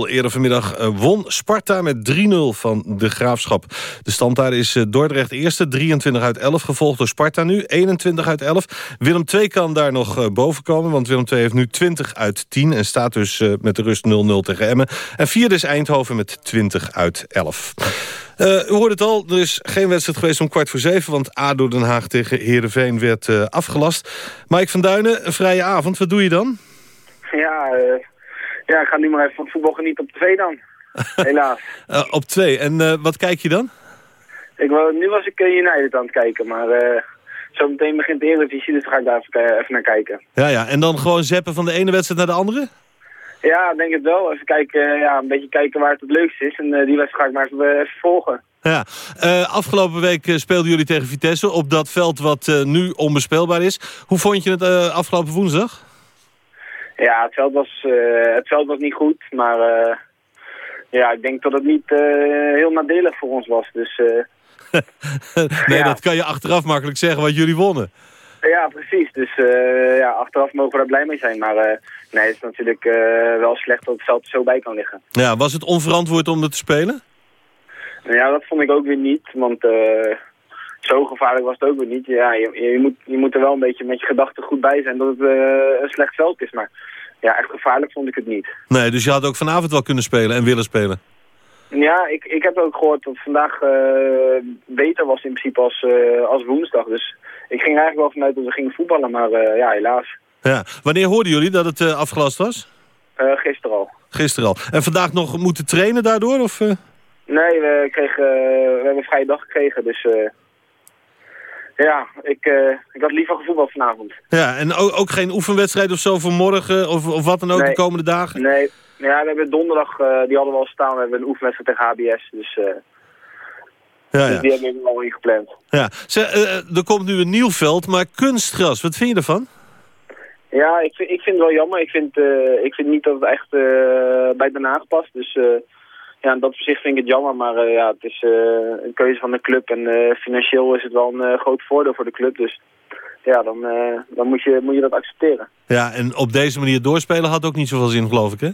Eerder vanmiddag eh, won Sparta met 3-0 van de Graafschap. De stand daar is eh, Dordrecht eerste, 23 uit 11, gevolgd door Sparta nu, 21 uit 11. Willem 2 kan daar nog eh, boven komen, want Willem 2 heeft nu 20 uit 10... en staat dus met de rust 0-0 tegen Emmen. En vierde is Eindhoven met 20 uit 11. Eh, u hoort het al, er is geen wedstrijd geweest om kwart voor zeven... want ADO Den Haag tegen Heerenveen werd eh, afgelast. Mike van Duinen, een vrije avond, wat doe je dan? Ja, eh, Ja, ik ga nu maar even van het voetbal genieten op tv dan. [laughs] Helaas. Op twee. En wat kijk je dan? Ik, nu was ik United aan het kijken, maar zo meteen begint de Eredivisie, dus ga ik daar even, even naar kijken. Ja, ja. En dan gewoon zappen van de ene wedstrijd naar de andere? Ja, ik denk het wel. Even kijken, eh, ja, een beetje kijken waar het het leukste is. En eh, die wedstrijd ga ik maar even, eh, even volgen. Ja. Afgelopen week speelden jullie tegen Vitesse op dat veld wat nu onbespeelbaar is. Hoe vond je het afgelopen woensdag? Ja, het veld was, het veld was niet goed, maar ja, ik denk dat het niet heel nadelig voor ons was. Dus [laughs] nee, dat kan je achteraf makkelijk zeggen wat jullie wonnen. ja, precies. Dus ja, achteraf mogen we daar blij mee zijn. Maar nee, het is natuurlijk eh, wel slecht dat het veld er zo bij kan liggen. Ja, was het onverantwoord om het te spelen? Nou ja, dat vond ik ook weer niet, want eh, zo gevaarlijk was het ook weer niet. Ja, je, je, moet, je moet er wel een beetje met je gedachten goed bij zijn dat het eh, een slecht veld is. Maar ja, echt gevaarlijk vond ik het niet. Nee, dus je had ook vanavond wel kunnen spelen en willen spelen. Ja, ik, ik heb ook gehoord dat vandaag beter was in principe als, als woensdag. Dus ik ging eigenlijk wel vanuit dat we gingen voetballen, maar ja, helaas. Ja. Wanneer hoorden jullie dat het eh, afgelast was? Eh, gisteren al. Gisteren al. En vandaag nog moeten trainen daardoor? Of, eh? Nee, we, kregen, we hebben een vrije dag gekregen, dus ja, ik, ik had liever gevoetbald vanavond. Ja, en ook, ook geen oefenwedstrijd of zo voor morgen of, of wat dan ook de komende dagen? Nee, ja, we hebben donderdag, die hadden we al staan, we hebben een oefenwedstrijd tegen HBS, dus, eh, Ja, dus ja. die hebben we al ingepland. ja. Zeg, er komt nu een nieuw veld, maar kunstgras, wat vind je ervan? Ja, ik vind, ik vind het wel jammer. Ik vind, eh, ik vind niet dat het echt eh, bij Den Haag past. Dus eh, ja, in dat opzicht vind ik het jammer. Maar ja, het is een keuze van de club. En financieel is het wel een groot voordeel voor de club. Dus ja, dan, dan moet, je, moet je dat accepteren. Ja, en op deze manier doorspelen had ook niet zoveel zin, geloof ik, hè?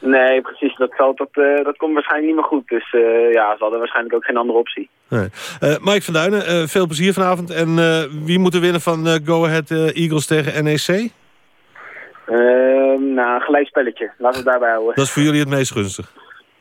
Nee, precies. Dat, veld, dat, dat komt waarschijnlijk niet meer goed. Dus ja, ze hadden waarschijnlijk ook geen andere optie. Nee. Mike van Duinen, veel plezier vanavond. En wie moet er winnen van Go Ahead Eagles tegen NEC? Ehm nou, een gelijk spelletje. Laten we het daarbij houden. Dat is voor jullie het meest gunstig.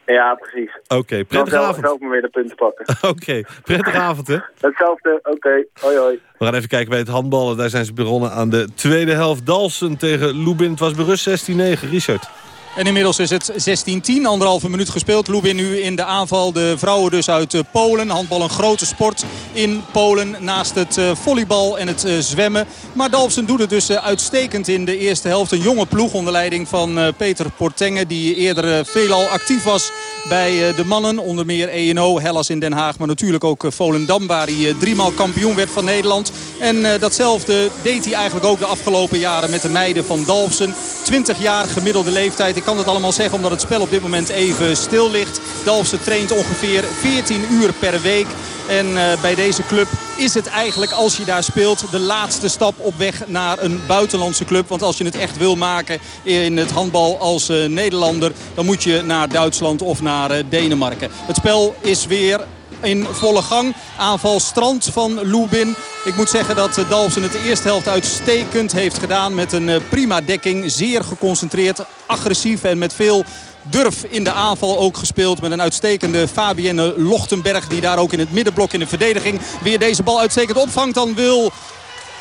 Ja, precies. Oké, Dan prettige avond. zelf maar weer de punten pakken. [laughs] Oké, prettige avond, hè? Hetzelfde. Oké, hoi hoi. We gaan even kijken bij het handballen. Daar zijn ze begonnen aan de tweede helft. Dalsen tegen Lubin. Het was berust 16-9. Richard. En inmiddels is het 16-10, anderhalve minuut gespeeld. Lubin nu in de aanval. De vrouwen dus uit eh, Polen. Handbal een grote sport in Polen. Naast het eh, volleybal en het eh, zwemmen. Maar Dalfsen doet het dus uitstekend in de eerste helft. Een jonge ploeg onder leiding van Peter Portenge. Die eerder veelal actief was bij de mannen. Onder meer ENO, Hellas in Den Haag. Maar natuurlijk ook Volendam waar hij driemaal kampioen werd van Nederland. En datzelfde deed hij eigenlijk ook de afgelopen jaren met de meiden van Dalfsen. 20 jaar gemiddelde leeftijd. Ik kan het allemaal zeggen omdat het spel op dit moment even stil ligt. Dalfsen traint ongeveer 14 uur per week. En eh, bij deze club is het eigenlijk, als je daar speelt, de laatste stap op weg naar een buitenlandse club. Want als je het echt wil maken in het handbal als eh, Nederlander, dan moet je naar Duitsland of naar eh, Denemarken. Het spel is weer in volle gang. Aanval strand van Lubin. Ik moet zeggen dat eh, Dalfsen het de eerste helft uitstekend heeft gedaan. Met een eh, prima dekking. Zeer geconcentreerd, agressief en met veel durf in de aanval ook gespeeld. Met een uitstekende Fabienne Lochtenberg. Die daar ook in het middenblok in de verdediging weer deze bal uitstekend opvangt. Dan wil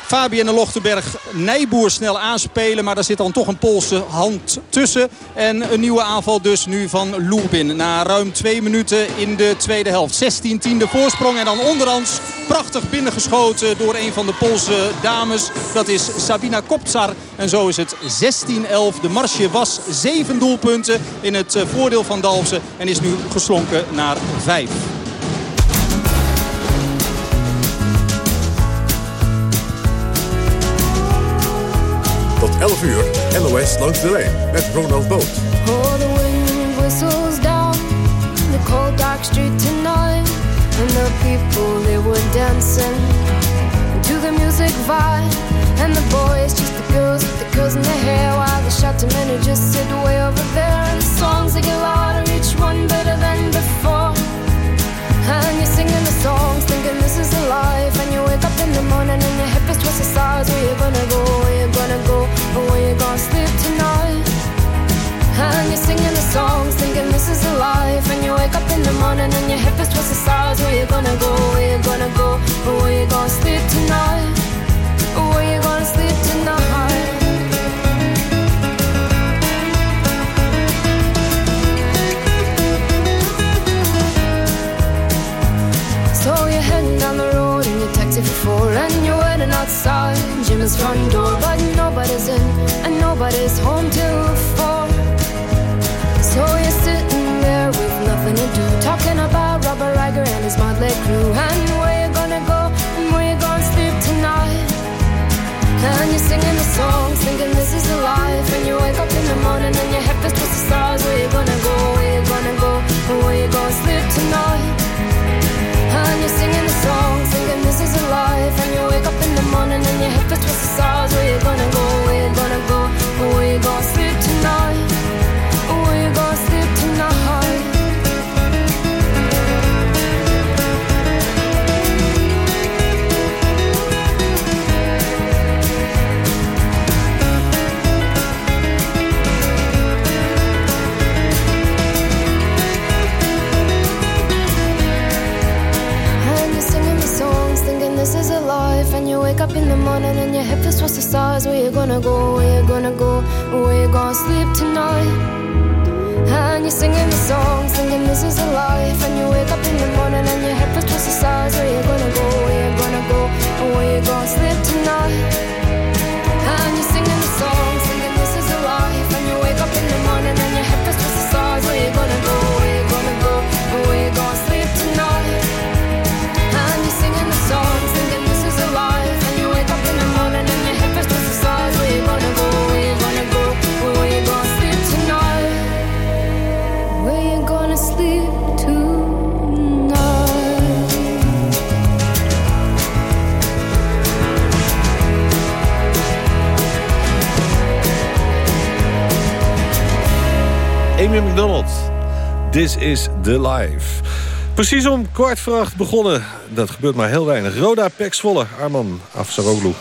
Fabienne Lochtenberg Nijboer snel aanspelen. Maar daar zit dan toch een Poolse hand tussen. En een nieuwe aanval dus nu van Lubin. Na ruim twee minuten in de tweede helft. 16 tiende voorsprong. En dan onderhands prachtig binnengeschoten door een van de Poolse dames. Dat is Sabina Kopzar. En zo is het 16-11. De marge was zeven doelpunten in het eh, voordeel van Dalfsen. En is nu geslonken naar vijf. 11 uur, NOS langs de lijn met Ronald Boot. Oh, the wind whistles down the cold dark street tonight, and the people they were dancing to the music vibe, and the boys just the girls with the girls in their hair, while the shouting men just sit way over there, and the songs they get louder, each one better than before. And you're singing the songs, thinking this is the life. And you wake up in the morning and your hip is twisted sides. Where you gonna go? Where you gonna go? Or where you gonna sleep tonight? And you're singing the songs, thinking this is the life. And you wake up in the morning and your hip is twisted sides. Where you gonna go? Where you gonna go? Or where you gonna sleep tonight? 1954 And you're waiting outside. Jim's front door But nobody's in And nobody's home till four. So you're sitting there with nothing to do Talking about Robert Riger and his motley crew. And where you gonna go? And where you gonna sleep tonight? And you're singing the song Thinking this is the life. And you wake up in the morning This is the life. Precies om kwart voor acht begonnen. Dat gebeurt maar heel weinig. Roda, Pek, Zwolle, Arman, Afsaroglu.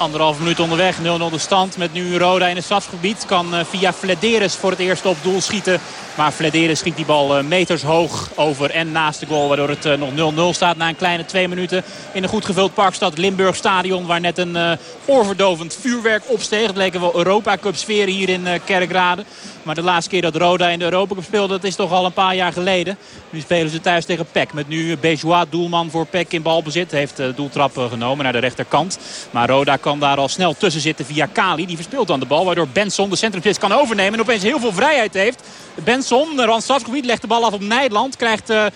Anderhalf minuut onderweg, 0-0 de stand. Met nu Roda in het strafgebied. Kan eh, via Flederis voor het eerst op doel schieten. Maar Flederis schiet die bal eh, meters hoog over en naast de goal. Waardoor het eh, nog 0-0 staat na een kleine twee minuten. In een goed gevuld Parkstad Limburg stadion. Waar net een oorverdovend vuurwerk opsteeg. Het leken wel Europa Cup sferen hier in Kerkrade. Maar de laatste keer dat Roda in de Europa Cup speelde, dat is toch al een paar jaar geleden. Nu spelen ze thuis tegen PEC. Met nu Bejois, doelman voor PEC in balbezit. Heeft de doeltrap genomen naar de rechterkant. Maar Roda kan daar al snel tussen zitten via Kali. Die verspeelt dan de bal, waardoor Benson de centrumspits kan overnemen. En opeens heel veel vrijheid heeft. Benson, de rand strafgebied, legt de bal af op Nijland. Krijgt uh,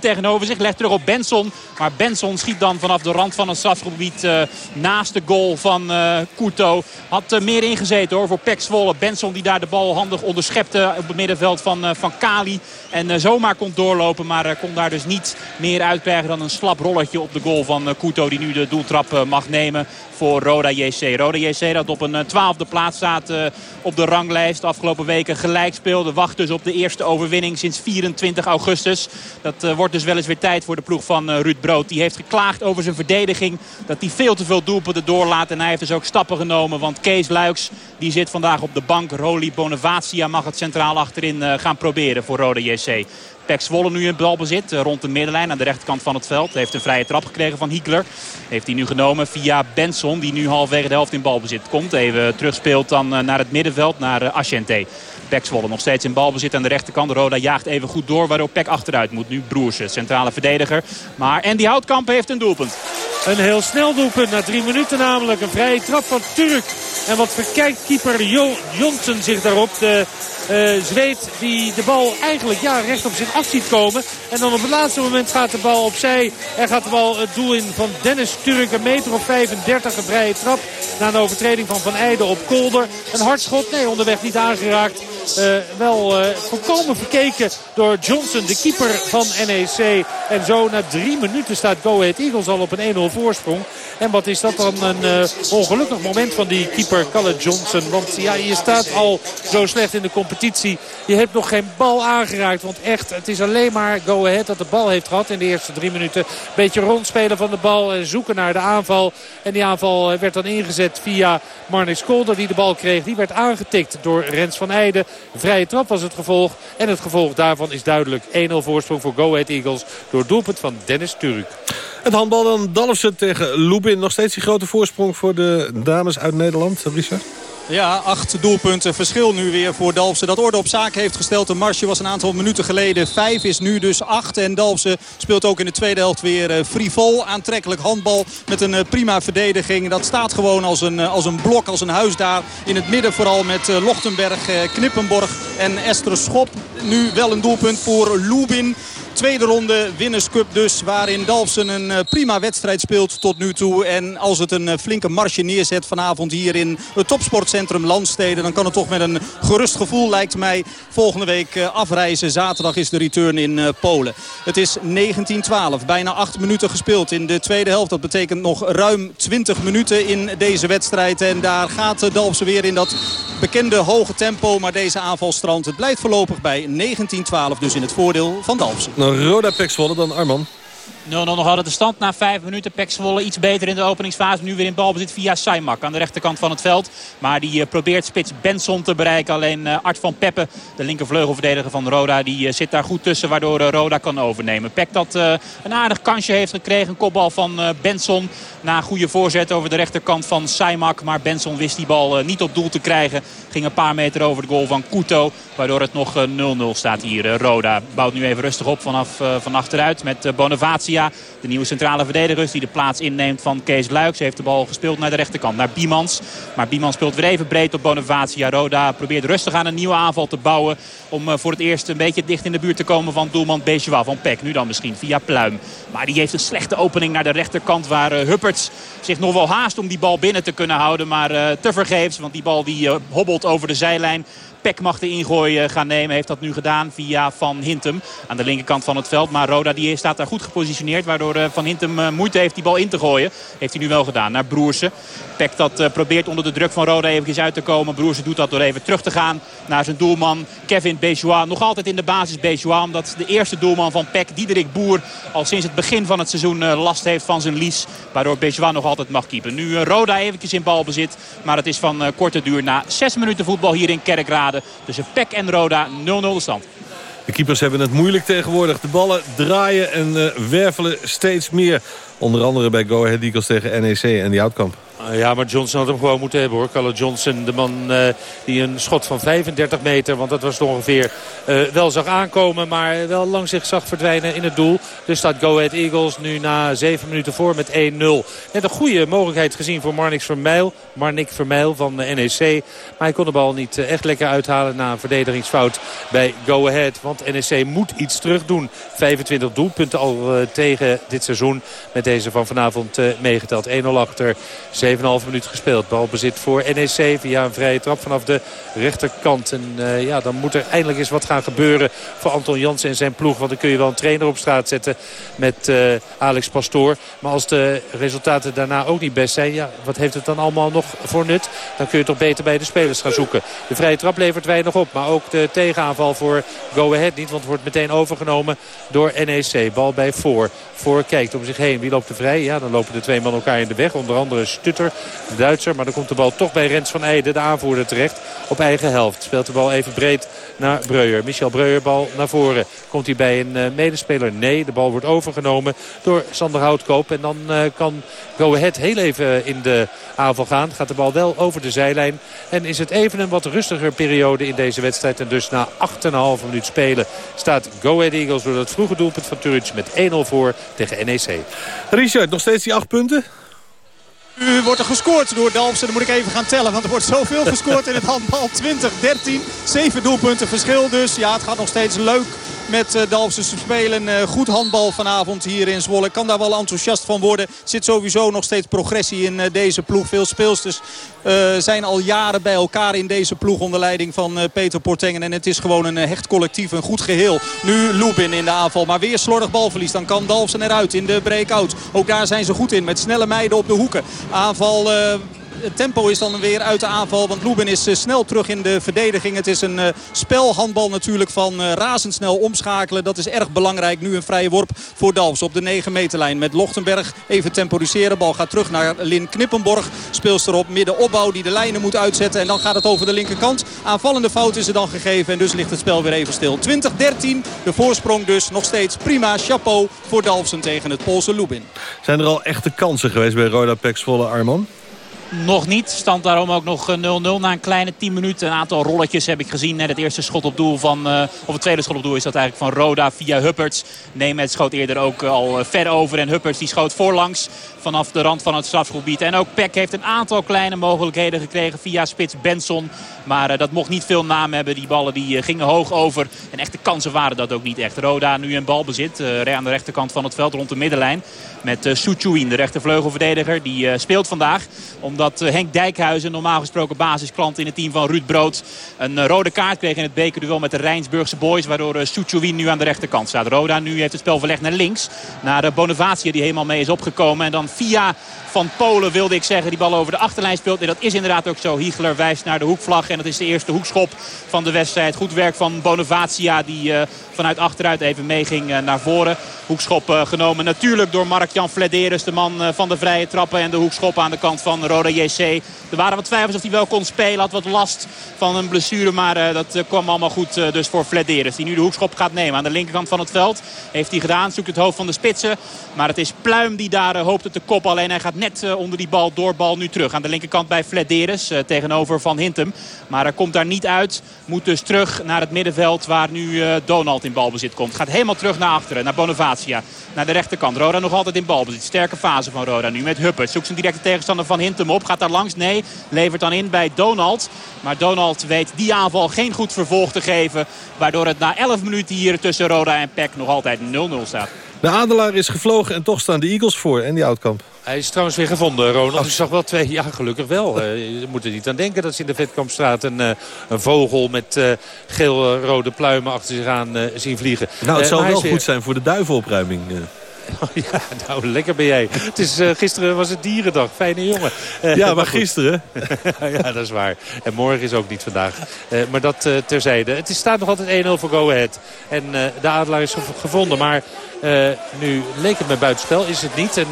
tegenover zich, legt terug op Benson. Maar Benson schiet dan vanaf de rand van het strafgebied eh, naast de goal van eh Couto. Had meer ingezeten hoor voor Pek. Benson die daar de bal handig onderschepte op het middenveld van, van Kali. En zomaar kon doorlopen, maar kon daar dus niet meer uitkrijgen dan een slap rolletje op de goal van Couto. Die nu de doeltrap mag nemen voor Roda JC. Roda JC dat op een eh, twaalfde plaats staat eh, op de ranglijst. Afgelopen weken gelijk speelde. Wacht dus op de eerste overwinning sinds 24 augustus. Dat eh, wordt dus wel eens weer tijd voor de ploeg van Ruud Brood. Die heeft geklaagd over zijn verdediging. Dat hij veel te veel doelpunten doorlaat. En hij heeft dus ook stappen genomen. Want Kees Luiks die zit vandaag op de bank. Roli Bonavacia mag het centraal achterin gaan proberen voor Roda JC. Pek nu in balbezit eh, rond de middenlijn aan de rechterkant van het veld. Heeft een vrije trap gekregen van Hiegler. Heeft hij nu genomen via Benson die nu halverwege de helft in balbezit komt. Even terugspeelt dan eh, naar het middenveld naar eh, Asciente. Pek nog steeds in balbezit aan de rechterkant. Roda jaagt even goed door waardoor Pek achteruit moet. Nu Broersen, centrale verdediger. Maar Andy Houtkamp heeft een doelpunt. Een heel snel doelpunt na drie minuten namelijk. Een vrije trap van Turk. En wat verkijkt keeper Jo Johnson zich daarop. De eh Zweed die de bal eigenlijk ja, recht op zich af ziet komen. En dan op het laatste moment gaat de bal opzij. En gaat de bal het doel in van Dennis Turk. Een meter of 35 een vrije trap. Na een overtreding van Van Eijden op Kolder. Een hardschot. Nee, onderweg niet aangeraakt. Eh, wel eh, volkomen verkeken door Johnson, de keeper van NEC. En zo na drie minuten staat Go Ahead Eagles al op een 1-0 voorsprong. En wat is dat dan een eh, ongelukkig moment van die keeper Calle Johnson. Want ja, je staat al zo slecht in de competitie. Je hebt nog geen bal aangeraakt. Want echt, het is alleen maar Go Ahead dat de bal heeft gehad in de eerste drie minuten. Beetje rondspelen van de bal en zoeken naar de aanval. En die aanval werd dan ingezet via Marnix Kolder die de bal kreeg. Die werd aangetikt door Rens van Eijden. Vrije trap was het gevolg. En het gevolg daarvan is duidelijk 1-0 voorsprong voor Go Ahead Eagles. Door doelpunt van Dennis Turk. Het handbal dan Dalfsen tegen Lubin. Nog steeds die grote voorsprong voor de dames uit Nederland, Richard? Ja, acht doelpunten verschil nu weer voor Dalfsen. Dat orde op zaak heeft gesteld. De marge was een aantal minuten geleden vijf, is nu dus acht. En Dalfsen speelt ook in de tweede helft weer eh, frivol. Aantrekkelijk handbal met een eh, prima verdediging. Dat staat gewoon als een, eh, als een blok, als een huis daar. In het midden vooral met Lochtenberg, Knippenborg en Esther Schop. Nu wel een doelpunt voor Lubin. Tweede ronde Winners Cup dus. Waarin Dalfsen een eh, prima wedstrijd speelt tot nu toe. En als het een eh, flinke marge neerzet vanavond hier in het topsportcentrum Landsteden. Dan kan het toch met een gerust gevoel lijkt mij volgende week eh, afreizen. Zaterdag is de return in Polen. Het is 19-12. Bijna acht minuten gespeeld in de tweede helft. Dat betekent nog ruim 20 minuten in deze wedstrijd. En daar gaat Dalfsen weer in dat bekende hoge tempo. Maar deze aanval strandt. Het blijft voorlopig bij 19-12. Dus in het voordeel van Dalfsen. Roda Pek Zwolle dan Arman. 0-0 nog altijd de stand na 5 minuten. Pek Zwolle iets beter in de openingsfase. Nu weer in balbezit via Saimak aan de rechterkant van het veld. Maar die eh, probeert spits Benson te bereiken. Alleen eh, Art van Peppe, de linkervleugelverdediger van Roda, die eh, zit daar goed tussen. Waardoor Roda kan overnemen. Pek dat een aardig kansje heeft gekregen. Een kopbal van Benson. Na een goede voorzet over de rechterkant van Saimak. Maar Benson wist die bal niet op doel te krijgen. Ging een paar meter over de goal van Kuto. Waardoor het nog eh, 0-0 staat hier. Roda bouwt nu even rustig op vanaf van achteruit. Met eh, De nieuwe centrale verdediger. Die de plaats inneemt van Kees Luiks. Heeft de bal gespeeld naar de rechterkant. Naar Biemans. Maar Biemans speelt weer even breed op Bonavacia. Roda probeert rustig aan een nieuwe aanval te bouwen. Om eh, voor het eerst een beetje dicht in de buurt te komen van doelman Bejois van Peck. Nu dan misschien via Pluim. Maar die heeft een slechte opening naar de rechterkant. Waar eh, Hupperts zich nog wel haast om die bal binnen te kunnen houden. Maar eh, te vergeefs. Want die bal die hobbelt over de zijlijn. Peck mag de ingooi eh, gaan nemen. Heeft dat nu gedaan via Van Hintem aan de linkerkant van het veld. Maar Roda die staat daar goed gepositioneerd. Waardoor eh, Van Hintem eh, moeite heeft die bal in te gooien. Heeft hij nu wel gedaan naar Broersen. Peck dat probeert onder de druk van Roda eventjes uit te komen. Broersen doet dat door even terug te gaan naar zijn doelman Kevin Bejois. Nog altijd in de basis Bejois. Omdat de eerste doelman van Peck, Diederik Boer, al sinds het begin van het seizoen last heeft van zijn lies. Waardoor Bejois nog altijd mag keepen. Nu Roda eventjes in balbezit. Maar het is van korte duur na zes minuten voetbal hier in Kerkrade. Tussen Peck en Roda 0-0 de stand. De keepers hebben het moeilijk tegenwoordig. De ballen draaien en eh, wervelen steeds meer. Onder andere bij Go Ahead Eagles tegen NEC en die Houtkamp. Uh, ja, maar Johnson had hem gewoon moeten hebben hoor. Carlo Johnson, de man uh, die een schot van 35 meter, want dat was het ongeveer, uh, wel zag aankomen. Maar wel lang zich zag verdwijnen in het doel. Dus staat Go Ahead Eagles nu na 7 minuten voor met 1-0. Net een goede mogelijkheid gezien voor Marnix Vermeil. Marnik Vermeil van de NEC. Maar hij kon de bal niet echt lekker uithalen na een verdedigingsfout bij Go Ahead. Want NEC moet iets terug doen. 25 doelpunten al tegen dit seizoen. Met deze van vanavond meegeteld. 1-0 achter. 7,5 minuut gespeeld. Balbezit voor NEC via een vrije trap vanaf de rechterkant. En uh, ja, dan moet er eindelijk eens wat gaan gebeuren voor Anton Jansen en zijn ploeg. Want dan kun je wel een trainer op straat zetten met uh, Alex Pastoor. Maar als de resultaten daarna ook niet best zijn... ja, wat heeft het dan allemaal nog voor nut? Dan kun je toch beter bij de spelers gaan zoeken. De vrije trap levert weinig op. Maar ook de tegenaanval voor Go Ahead niet. Want wordt meteen overgenomen door NEC. Bal bij voor. Voor kijkt om zich heen. Wie loopt er vrij? Ja, dan lopen de twee man elkaar in de weg. Onder andere Stutter, de Duitser. Maar dan komt de bal toch bij Rens van Eijden, de aanvoerder, terecht. Op eigen helft. Speelt de bal even breed naar Breuer. Michel Breuer, bal naar voren. Komt hij bij een uh, medespeler? Nee, de bal wordt overgenomen door Sander Houtkoop. En dan uh, kan Go Ahead heel even in de aanval gaan. Gaat de bal wel over de zijlijn. En is het even een wat rustiger periode in deze wedstrijd. En dus na 8,5 minuut spelen staat Go Ahead Eagles door het vroege doelpunt van Turic met 1-0 voor tegen NEC. Richard, nog steeds die 8 punten? Nu wordt er gescoord door Dalfsen. Dan moet ik even gaan tellen, want er wordt zoveel [laughs] gescoord in het handbal. 20, 13, 7 doelpunten verschil dus. Ja, het gaat nog steeds leuk met uh, Dalfsen spelen. Uh, goed handbal vanavond hier in Zwolle. Kan daar wel enthousiast van worden. Zit sowieso nog steeds progressie in uh, deze ploeg. Veel speelsters zijn al jaren bij elkaar in deze ploeg onder leiding van Peter Portengen. En het is gewoon een hecht collectief, een goed geheel. Nu Lubin in de aanval, maar weer slordig balverlies. Dan kan Dalfsen eruit in de breakout. Ook daar zijn ze goed in met snelle meiden op de hoeken. Aanval het tempo is dan weer uit de aanval. Want Lubin is uh, snel terug in de verdediging. Het is een uh, spelhandbal natuurlijk van uh, razendsnel omschakelen. Dat is erg belangrijk. Nu een vrije worp voor Dalfs op de 9 meterlijn. Met Lochtenberg even temporiseren. Bal gaat terug naar Lin Knippenborg. Speelster op middenopbouw die de lijnen moet uitzetten. En dan gaat het over de linkerkant. Aanvallende fout is er dan gegeven. En dus ligt het spel weer even stil. 20-13. De voorsprong dus nog steeds prima. Chapeau voor Dalfsen tegen het Poolse Lubin. Zijn er al echte kansen geweest bij Roda Pek Zwolle Arman? Nog niet. Stand daarom ook nog eh, 0-0 na een kleine 10 minuten. Een aantal rolletjes heb ik gezien. Net het eerste schot op doel van, eh, of het tweede schot op doel is dat eigenlijk van Roda via Hupperts. Nemet schoot eerder ook eh, al eh, ver over. En Hupperts die schoot voorlangs vanaf de rand van het strafgebied. En ook Peck heeft een aantal kleine mogelijkheden gekregen via spits Benson. Maar eh, dat mocht niet veel naam hebben. Die ballen die eh, gingen hoog over. En echte kansen waren dat ook niet echt. Roda nu een balbezit eh, aan de rechterkant van het veld rond de middenlijn. Met uh, Suchuin, de rechtervleugelverdediger. Die eh, speelt vandaag omdat eh, Henk Dijkhuizen, normaal gesproken basisklant in het team van Ruud Brood... een eh, rode kaart kreeg in het bekerduel met de Rijnsburgse boys. Waardoor uh, nu aan de rechterkant staat. Roda nu heeft het spel verlegd naar links. Naar de Bonavacia die helemaal mee is opgekomen. En dan via van Polen wilde ik zeggen die bal over de achterlijn speelt. En dat is inderdaad ook zo. Hiegler wijst naar de hoekvlag. En dat is de eerste hoekschop van de wedstrijd. Goed werk van Bonavacia die vanuit achteruit even meeging naar voren. Hoekschop genomen natuurlijk door Mark-Jan Flederis. De man van de vrije trappen en de hoekschop aan de kant van Roda JC. Er waren wat twijfels of hij wel kon spelen. Had wat last van een blessure. Maar dat kwam allemaal goed dus voor Flederis. Die nu de hoekschop gaat nemen aan de linkerkant van het veld. Heeft hij gedaan. Zoekt het hoofd van de spitsen. Maar het is Pluim die daar hoopt het te kop. Alleen hij gaat net onder die bal, doorbal nu terug. Aan de linkerkant bij Flederis tegenover Van Hintem. Maar hij komt daar niet uit. Moet dus terug naar het middenveld waar nu Donald in balbezit komt. Gaat helemaal terug naar achteren, naar Bonavacia. Naar de rechterkant. Roda nog altijd in balbezit. Sterke fase van Roda nu met Huppert. Zoekt zijn directe tegenstander Van Hintem op. Gaat daar langs? Nee. Levert dan in bij Donald. Maar Donald weet die aanval geen goed vervolg te geven. Waardoor het na 11 minuten hier tussen Roda en Peck nog altijd 0-0 staat. De Adelaar is gevlogen en toch staan de Eagles voor. En die Oudkamp. Hij is trouwens weer gevonden, Ronald. Ik zag wel twee, ja gelukkig wel. Uh, je moet er niet aan denken dat ze in de Vetkampstraat een, uh, een vogel met uh, geel-rode pluimen achter zich aan zien vliegen. Nou, het zou wel goed zijn voor de duivenopruiming. [laughs] Oh, ja, nou, lekker ben jij. Het is, uh, gisteren was het dierendag. Fijne jongen. Uh, ja, maar gisteren. [laughs] ja, dat is waar. En morgen is ook niet vandaag. Uh, maar dat terzijde. Het is, staat nog altijd 1-0 voor Go Ahead. En de Adelaar is gevonden. Maar nu leek het met buitenspel. Is het niet. En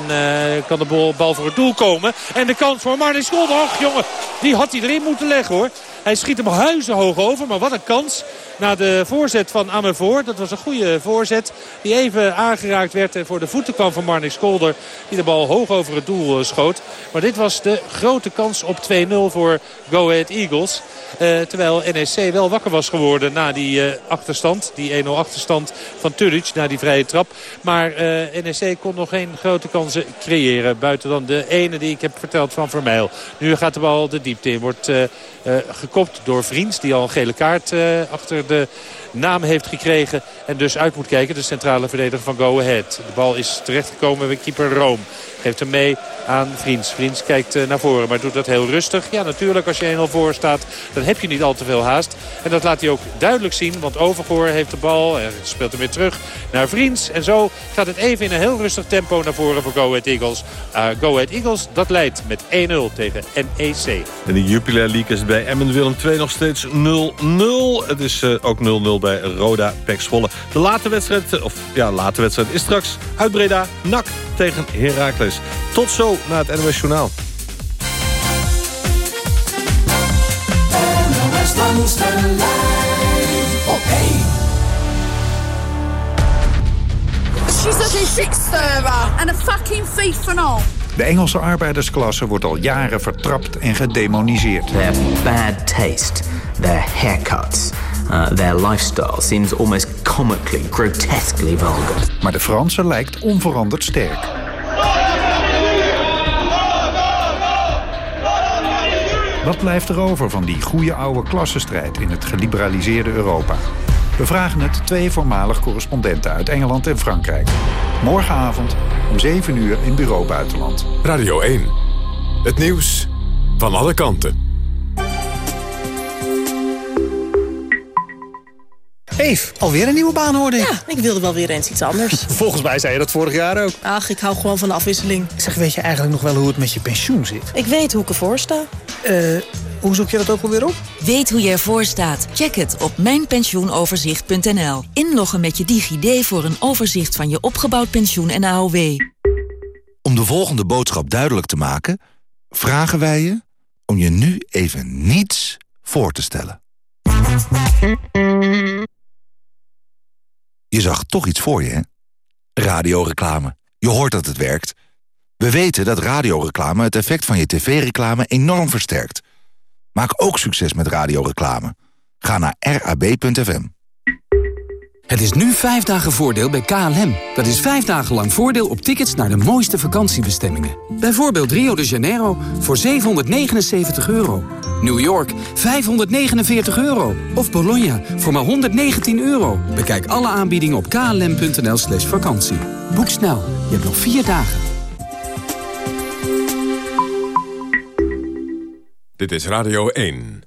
kan de bal, bal voor het doel komen. En de kans voor Martin Scholder. Och, jongen. Die had hij erin moeten leggen, hoor. Hij schiet hem huizenhoog over. Maar wat een kans. Na de voorzet van Amervoort. Dat was een goede voorzet. Die even aangeraakt werd en voor de voeten kwam van Marnix Kolder. Die de bal hoog over het doel schoot. Maar dit was de grote kans op 2-0 voor Go Ahead Eagles. Uh, terwijl NEC wel wakker was geworden na die uh, achterstand. Die 1-0 achterstand van Turic na die vrije trap. Maar uh, kon nog geen grote kansen creëren. Buiten dan de ene die ik heb verteld van Vermeil. Nu gaat de bal de diepte in. Wordt gekopt door Vriends. Die al een gele kaart achter de de naam heeft gekregen. En dus uit moet kijken. De centrale verdediger van Go Ahead. De bal is terechtgekomen bij keeper Room. Geeft hem mee aan Vriends. Vriends kijkt uh, naar voren, maar doet dat heel rustig. Ja, natuurlijk, als je 1-0 voor staat, dan heb je niet al te veel haast. En dat laat hij ook duidelijk zien, want Overgoor heeft de bal en speelt hem weer terug naar Vriends. En zo gaat het even in een heel rustig tempo naar voren voor Go Ahead Eagles. Uh, Go Ahead Eagles, dat leidt met 1-0 tegen NEC. En de Jupiler League is bij Emmen Willem 2 nog steeds 0-0. Het is uh, ook 0-0 bij Roda Pek Zwolle. De late wedstrijd, of ja, late wedstrijd is straks uit Breda. NAC tegen Heracles. Tot zo na het NOS Journaal. NOS langs de lijn op 1. She's a fixer and a fucking thief and all. De Engelse arbeidersklasse wordt al jaren vertrapt en gedemoniseerd. Their bad taste, their haircuts, uh, their lifestyle seems almost comically, grotesquely vulgar. Maar de Franse lijkt onveranderd sterk. Wat blijft er over van die goede oude klassenstrijd in het geliberaliseerde Europa? We vragen het twee voormalig correspondenten uit Engeland en Frankrijk. Morgenavond om 7 uur in Bureau Buitenland. Radio 1. Het nieuws van alle kanten. Eve, alweer een nieuwe baan hoorde ik. Ja, ik wilde wel weer eens iets anders. [laughs] Volgens mij zei je dat vorig jaar ook. Ach, ik hou gewoon van de afwisseling. Zeg, weet je eigenlijk nog wel hoe het met je pensioen zit? Ik weet hoe ik ervoor sta. Eh, uh, hoe zoek je dat ook alweer op? Weet hoe je ervoor staat? Check het op mijnpensioenoverzicht.nl. Inloggen met je DigiD voor een overzicht van je opgebouwd pensioen en AOW. Om de volgende boodschap duidelijk te maken... vragen wij je om je nu even niets voor te stellen. Je zag toch iets voor je, hè? Radioreclame. Je hoort dat het werkt. We weten dat radioreclame het effect van je tv-reclame enorm versterkt. Maak ook succes met radioreclame. Ga naar rab.fm. Het is nu vijf dagen voordeel bij KLM. Dat is vijf dagen lang voordeel op tickets naar de mooiste vakantiebestemmingen. Bijvoorbeeld Rio de Janeiro voor 779 euro. New York 549 euro. Of Bologna voor maar 119 euro. Bekijk alle aanbiedingen op klm.nl slash vakantie. Boek snel, je hebt nog vier dagen. Dit is Radio 1.